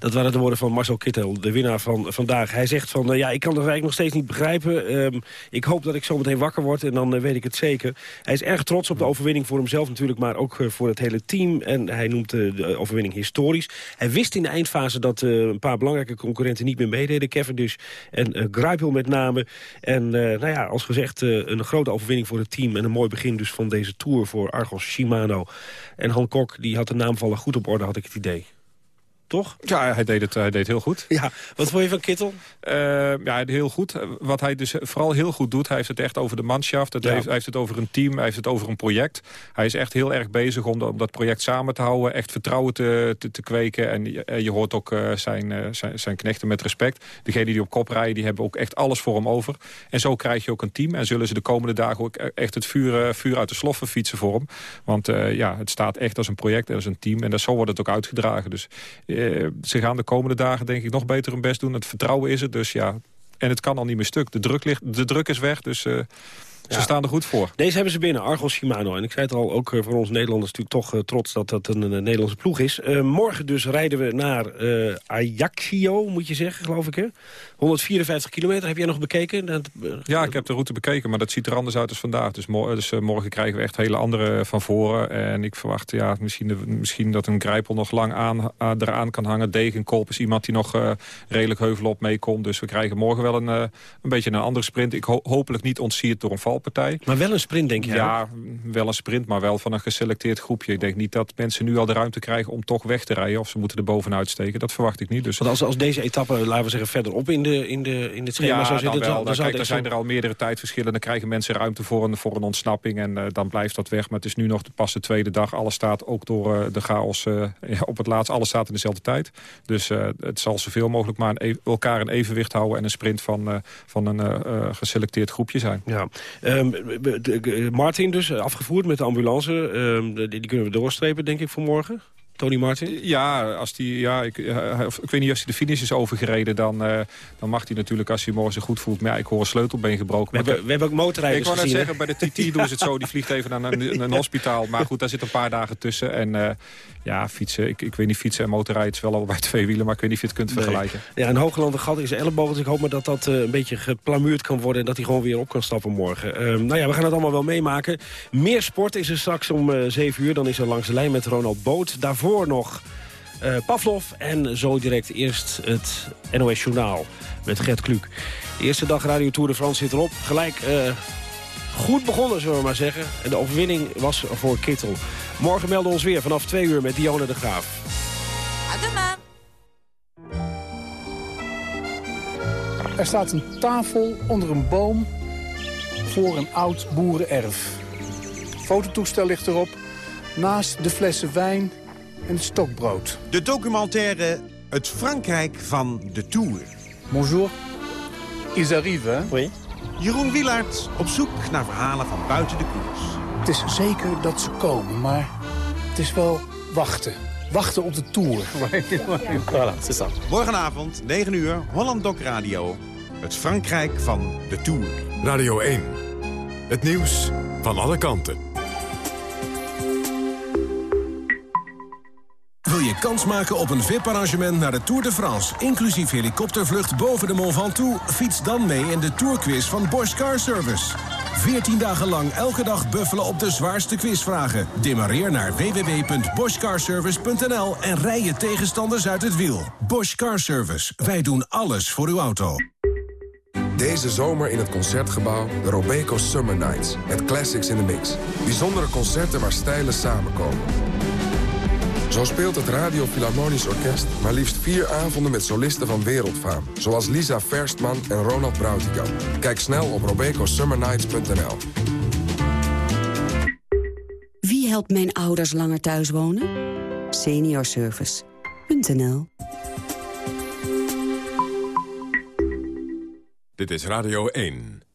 Dat waren de woorden van Marcel Kittel, de winnaar van vandaag. Hij zegt van, eh, ja, ik kan het eigenlijk nog steeds niet begrijpen. Ehm, ik hoop dat ik zo meteen wakker word en dan eh, weet ik het zeker. Hij is erg trots op de overwinning voor hemzelf natuurlijk... maar ook eh, voor het hele team. En hij noemt eh, de overwinning historisch. Hij wist in de eindfase dat eh, een paar belangrijke concurrenten niet meer meededen. Cavendish en uh, Greipel met name. En eh, nou ja, als gezegd, eh, een grote overwinning voor het team... en een mooi begin dus van deze Tour voor Argos Shimano. En Han Kok, die had de naamvallen goed op orde, had ik het idee. Toch? Ja, hij deed het, hij deed heel goed. Ja, wat vond je van Kittel? Eh, ja, heel goed. Wat hij dus vooral heel goed doet, hij heeft het echt over de manschaft. Het Ja. heeft, hij heeft het over een team, hij heeft het over een project. Hij is echt heel erg bezig om, dat project samen te houden. Echt vertrouwen te, te, te kweken. En je, eh, je hoort ook eh, zijn, zijn, zijn knechten met respect. Degenen die op kop rijden, die hebben ook echt alles voor hem over. En zo krijg je ook een team. En zullen ze de komende dagen ook e- echt het vuur, vuur uit de sloffen fietsen voor hem. Want ja, het staat echt als een project en als een team. En dat, zo wordt het ook uitgedragen. Dus eh, ze gaan de komende dagen denk ik nog beter hun best doen. Het vertrouwen is er, dus ja. En het kan al niet meer stuk. De druk, ligt, de druk is weg, dus eh, ze staan er goed voor. Deze hebben ze binnen, Argos Shimano. En ik zei het al, ook eh, voor ons Nederlanders natuurlijk toch eh, trots dat dat een, een Nederlandse ploeg is. Eh, morgen dus rijden we naar eh Ajaccio, moet je zeggen, geloof ik hè? 154 kilometer, heb jij nog bekeken? Dat, eh, Ja, ik heb de route bekeken, maar dat ziet er anders uit als vandaag. Dus, mor- dus, eh, morgen krijgen we echt hele andere van voren. En ik verwacht ja, misschien, de- misschien dat een grijpel nog lang aan, aan- eraan kan hangen. Degenkolp is iemand die nog eh, redelijk heuvelop meekomt. Dus we krijgen morgen wel een, eh, een beetje een andere sprint. Ik ho- hopelijk niet ontsierd door een valpartij. Maar wel een sprint, denk je? Ja, wel een sprint, maar wel van een geselecteerd groepje. Ik denk niet dat mensen nu al de ruimte krijgen om toch weg te rijden. Of ze moeten er bovenuit steken. Dat verwacht ik niet. Dus Want als, als deze etappe, laten we zeggen, verderop in, de, in, de, in het schema ja, zou dan zitten... wel. dan Dan, zou kijk, het dan echt zijn er al meerdere tijdverschillen. Dan krijgen mensen ruimte voor een, voor een ontsnapping. En eh, dan blijft dat weg. Maar het is nu nog de, pas de tweede dag. Alles staat ook door eh, de chaos eh, op het laatst. Alles staat in dezelfde tijd. Dus het zal zoveel mogelijk maar een, e- elkaar in evenwicht houden. En een sprint van, van een geselecteerd groepje zijn. Ja. Ehm, Martin dus, eh, afgevoerd met de ambulance. Ehm, die, die kunnen we doorstrepen, denk ik, voor morgen. Tony Martin? Ja, als die, ja ik, eh, of- ik weet niet als hij de finish is overgereden... dan, eh, dan mag hij natuurlijk als hij morgen zich goed voelt. Maar ja, ik hoor een sleutelbeen gebroken. We Maar hebben, we hebben ook motorrijders ik wou net zeggen, bij de TT doen ze het zo. Die vliegt even naar een, een hospitaal. Maar goed, daar zit een paar dagen tussen. En eh, ja, fietsen. Ik, ik weet niet, fietsen en motorrijden is wel al bij twee wielen. Maar ik weet niet of je het kunt Nee. vergelijken. Ja, een Hoogland gat is elleboog. Dus ik hoop maar dat dat eh, een beetje geplamuurd kan worden... en dat hij gewoon weer op kan stappen morgen. Ehm, nou ja, we gaan het allemaal wel meemaken. Meer sport is er straks om eh 7 uur. Dan is er langs de lijn met Ronald Boot. Daarvoor nog eh, Pavlov. En zo direct eerst het NOS Journaal met Gert Kluk. De eerste dag Radio Tour de France zit erop. Gelijk goed begonnen, zullen we maar zeggen. En de overwinning was voor Kittel. Morgen melden we ons weer vanaf 2 uur met Dionne de Graaf. Er staat een tafel onder een boom voor een oud boerenerf. Fototoestel ligt erop, naast de flessen wijn en het stokbrood. De documentaire Het Frankrijk van de Tour. Bonjour. Ils arrivent, hè? Oui. Jeroen Wielaert op zoek naar verhalen van buiten de koers. Het is zeker dat ze komen, maar het is wel wachten. Wachten op de Tour. Voilà, c'est ça. Morgenavond, 9 uur, Holland Doc Radio. Het Frankrijk van de Tour. Radio 1. Het nieuws van alle kanten. Wil je kans maken op een VIP-arrangement naar de Tour de France... inclusief helikoptervlucht boven de Mont Ventoux? Fiets dan mee in de Tourquiz van Bosch Car Service. 14 dagen lang elke dag buffelen op de zwaarste quizvragen. Demareer naar www.boschcarservice.nl en rij je tegenstanders uit het wiel. Bosch Car Service. Wij doen alles voor uw auto. Deze zomer in het Concertgebouw de Robeco Summer Nights. Met classics in the mix. Bijzondere concerten waar stijlen samenkomen. Zo speelt het Radio Philharmonisch Orkest maar liefst vier avonden met solisten van wereldfaam. Zoals Lisa Verstman en Ronald Brautigam. Kijk snel op robecosummernights.nl. Wie helpt mijn ouders langer thuis wonen? Seniorservice.nl Dit is Radio 1.